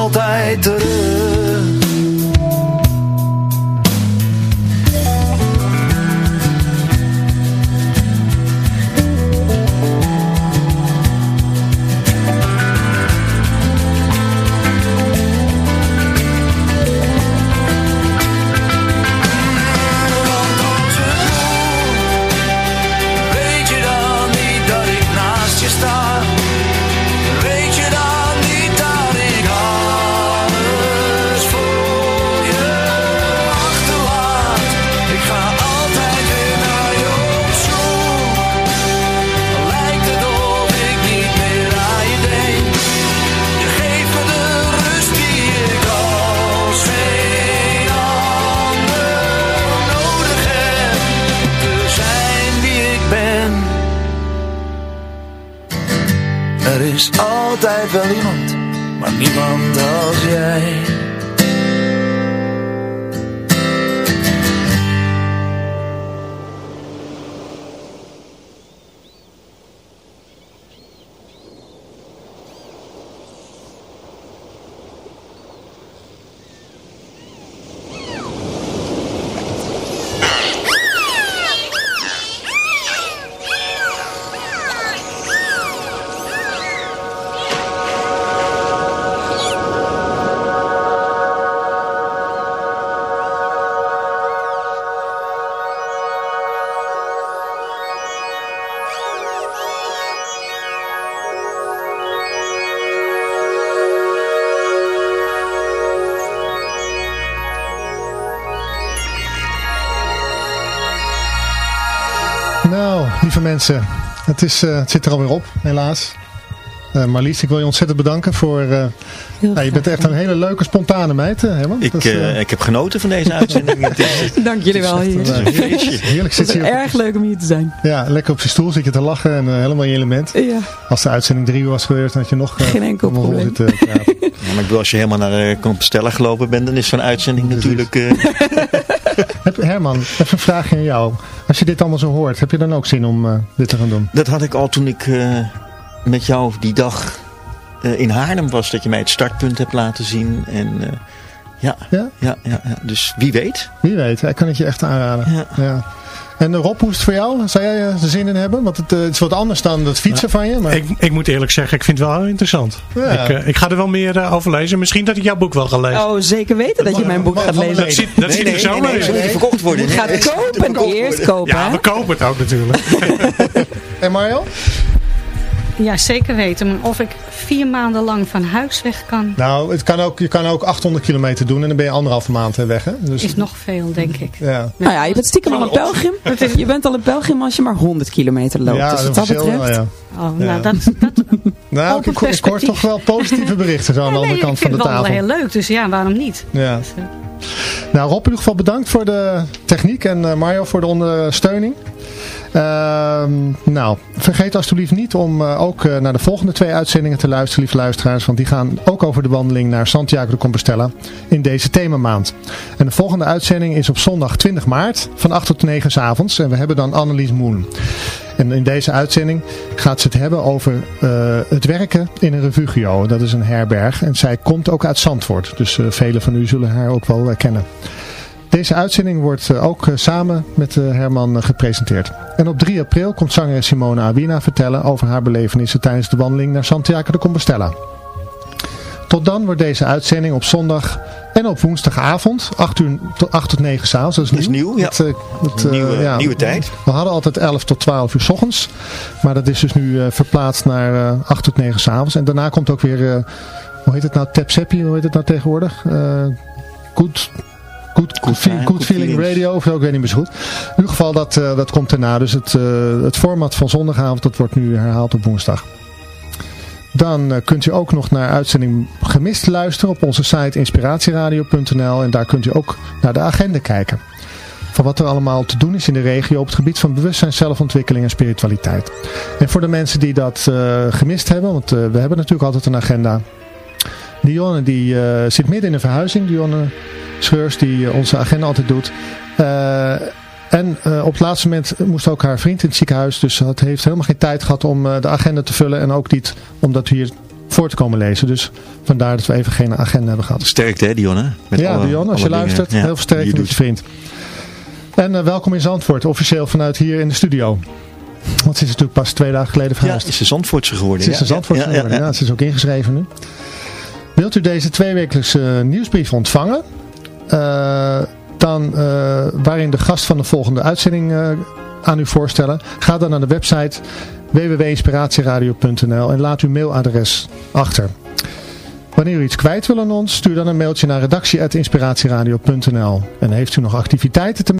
Altijd terug. Nou, lieve mensen, het, is, eh, het zit er alweer op, helaas. Eh, Marlies, ik wil je ontzettend bedanken voor... eh, ja, je bent echt een hele leuke, spontane meid, Herman. Ik, Dat is, ik heb genoten van deze uitzending. Het is- Dank jullie wel hier. het is een. Heerlijk Het zit je hier. erg leuk om hier te zijn. Ja, lekker op je stoel zit je te lachen en helemaal in je element. Ja. Als de uitzending drie uur was geweest, dan had je nog... Geen enkel op een rol probleem. zitten. Ja, maar ik bedoel, als je helemaal naar de Compostela gelopen bent, dan is zo'n uitzending natuurlijk... Heb, Herman, even een vraagje aan jou. Als je dit allemaal zo hoort, heb je dan ook zin om eh, dit te gaan doen? dat had ik al toen ik eh, met jou die dag eh, in Haarlem was. Dat je mij het startpunt hebt laten zien. En ja, Ja? ja, ja, ja, dus wie weet. Wie weet, ik kan het je echt aanraden. Ja. En eh, Rob, hoe is het voor jou? Zou jij er zin in hebben? Want het, eh, het is wat anders dan het fietsen van je. Maar... Ik, ik moet eerlijk zeggen, ik vind het wel heel interessant. Ja. Ik, eh, ik ga er wel meer eh, over lezen. Misschien dat ik jouw boek wel ga lezen. Oh, zeker weten dat je mijn boek gaat lezen. Dat ziet, dat ziet er zo uit. ze moeten verkocht worden. Je gaat kopen, eerst kopen. Ja, we kopen het ook natuurlijk. En Mario? Ja, zeker weten. Maar of ik vier maanden lang van huis weg kan, Nou, het kan ook, je kan ook 800 kilometer doen en dan ben je anderhalve maand weg. Hè? Dus, is nog veel, denk ik. ja. Nou ja, je bent stiekem al een pelgrim. Je bent al een pelgrim als je maar 100 kilometer loopt. ja, dus wat dat dat betreft. wel, ja. Oh, Ja. nou, dat, dat Nou, ik, ik, ik hoor toch wel positieve berichten zo aan de nee, andere kant ik van vind de het wel tafel. heel leuk. Dus ja, waarom niet? Ja. Dus, eh, Nou, Rob in ieder geval bedankt voor de techniek en eh, Mario voor de ondersteuning. Ehm, nou, vergeet alsjeblieft niet om eh, ook eh, naar de volgende twee uitzendingen te luisteren, lieve luisteraars. Want die gaan ook over de wandeling naar Santiago de Compostela in deze themamaand. En de volgende uitzending is op zondag 20 maart van 8 tot 9 's avonds. En we hebben dan Annelies Moon. En in deze uitzending gaat ze het hebben over eh, het werken in een refugio. Dat is een herberg. En zij komt ook uit Zandvoort. Dus eh, velen van u zullen haar ook wel kennen. Deze uitzending wordt eh, ook eh, samen met eh, Herman gepresenteerd. En op 3 april komt zangeres Simone Awina vertellen over haar belevenissen tijdens de wandeling naar Santiago de Compostela. Tot dan wordt deze uitzending op zondag en op woensdagavond, 8, uur, tot 8 tot 9 s'avonds. Dat is Dat is nieuw. ja. Eh, Nieuwe- ja, nieuwe tijd. We hadden altijd 11 tot 12 uur s ochtends. Maar dat is dus nu verplaatst naar eh 8 tot 9 s'avonds. En daarna komt ook weer, hoe heet het nou, Tapseppi, hoe heet het nou tegenwoordig? Eh good, Feeling Feelings. Radio, of zo, ik weet niet meer zo goed. In ieder geval, dat, eh, dat komt daarna. Dus het, eh, het format van zondagavond, dat wordt nu herhaald op woensdag. Dan eh, kunt u ook nog naar uitzending gemist luisteren op onze site inspiratieradio.nl. En daar kunt u ook naar de agenda kijken. Van wat er allemaal te doen is in de regio op het gebied van bewustzijn, zelfontwikkeling en spiritualiteit. En voor de mensen die dat gemist hebben, want we hebben natuurlijk altijd een agenda. Dionne die eh, zit midden in een verhuizing. Dionne Scheurs die eh, onze agenda altijd doet. Eh, en op het laatste moment moest ook haar vriend in het ziekenhuis. Dus ze heeft helemaal geen tijd gehad om de agenda te vullen. En ook niet om dat hier voor te komen lezen. Dus vandaar dat we even geen agenda hebben gehad. Sterkte hè Dionne? Met ja, alle- Dionne, als je dingen, luistert, ja, heel je met je vriend. En welkom in Zandvoort, officieel vanuit hier in de studio. Want ze is natuurlijk pas twee dagen geleden Ja, verhuisd. is ze Zandvoortse geworden. Ze is ja. een Zandvoort Ja, ja, geworden. Ja, ja. ze is ook ingeschreven nu. Wilt u deze tweewekelijkse eh, nieuwsbrief ontvangen? Eh, dan, eh, waarin de gast van de volgende uitzending aan u voorstellen. Ga dan naar de website www.inspiratieradio.nl en laat uw mailadres achter. Wanneer u iets kwijt wil aan ons, stuur dan een mailtje naar redactie.inspiratieradio.nl En heeft u nog activiteiten te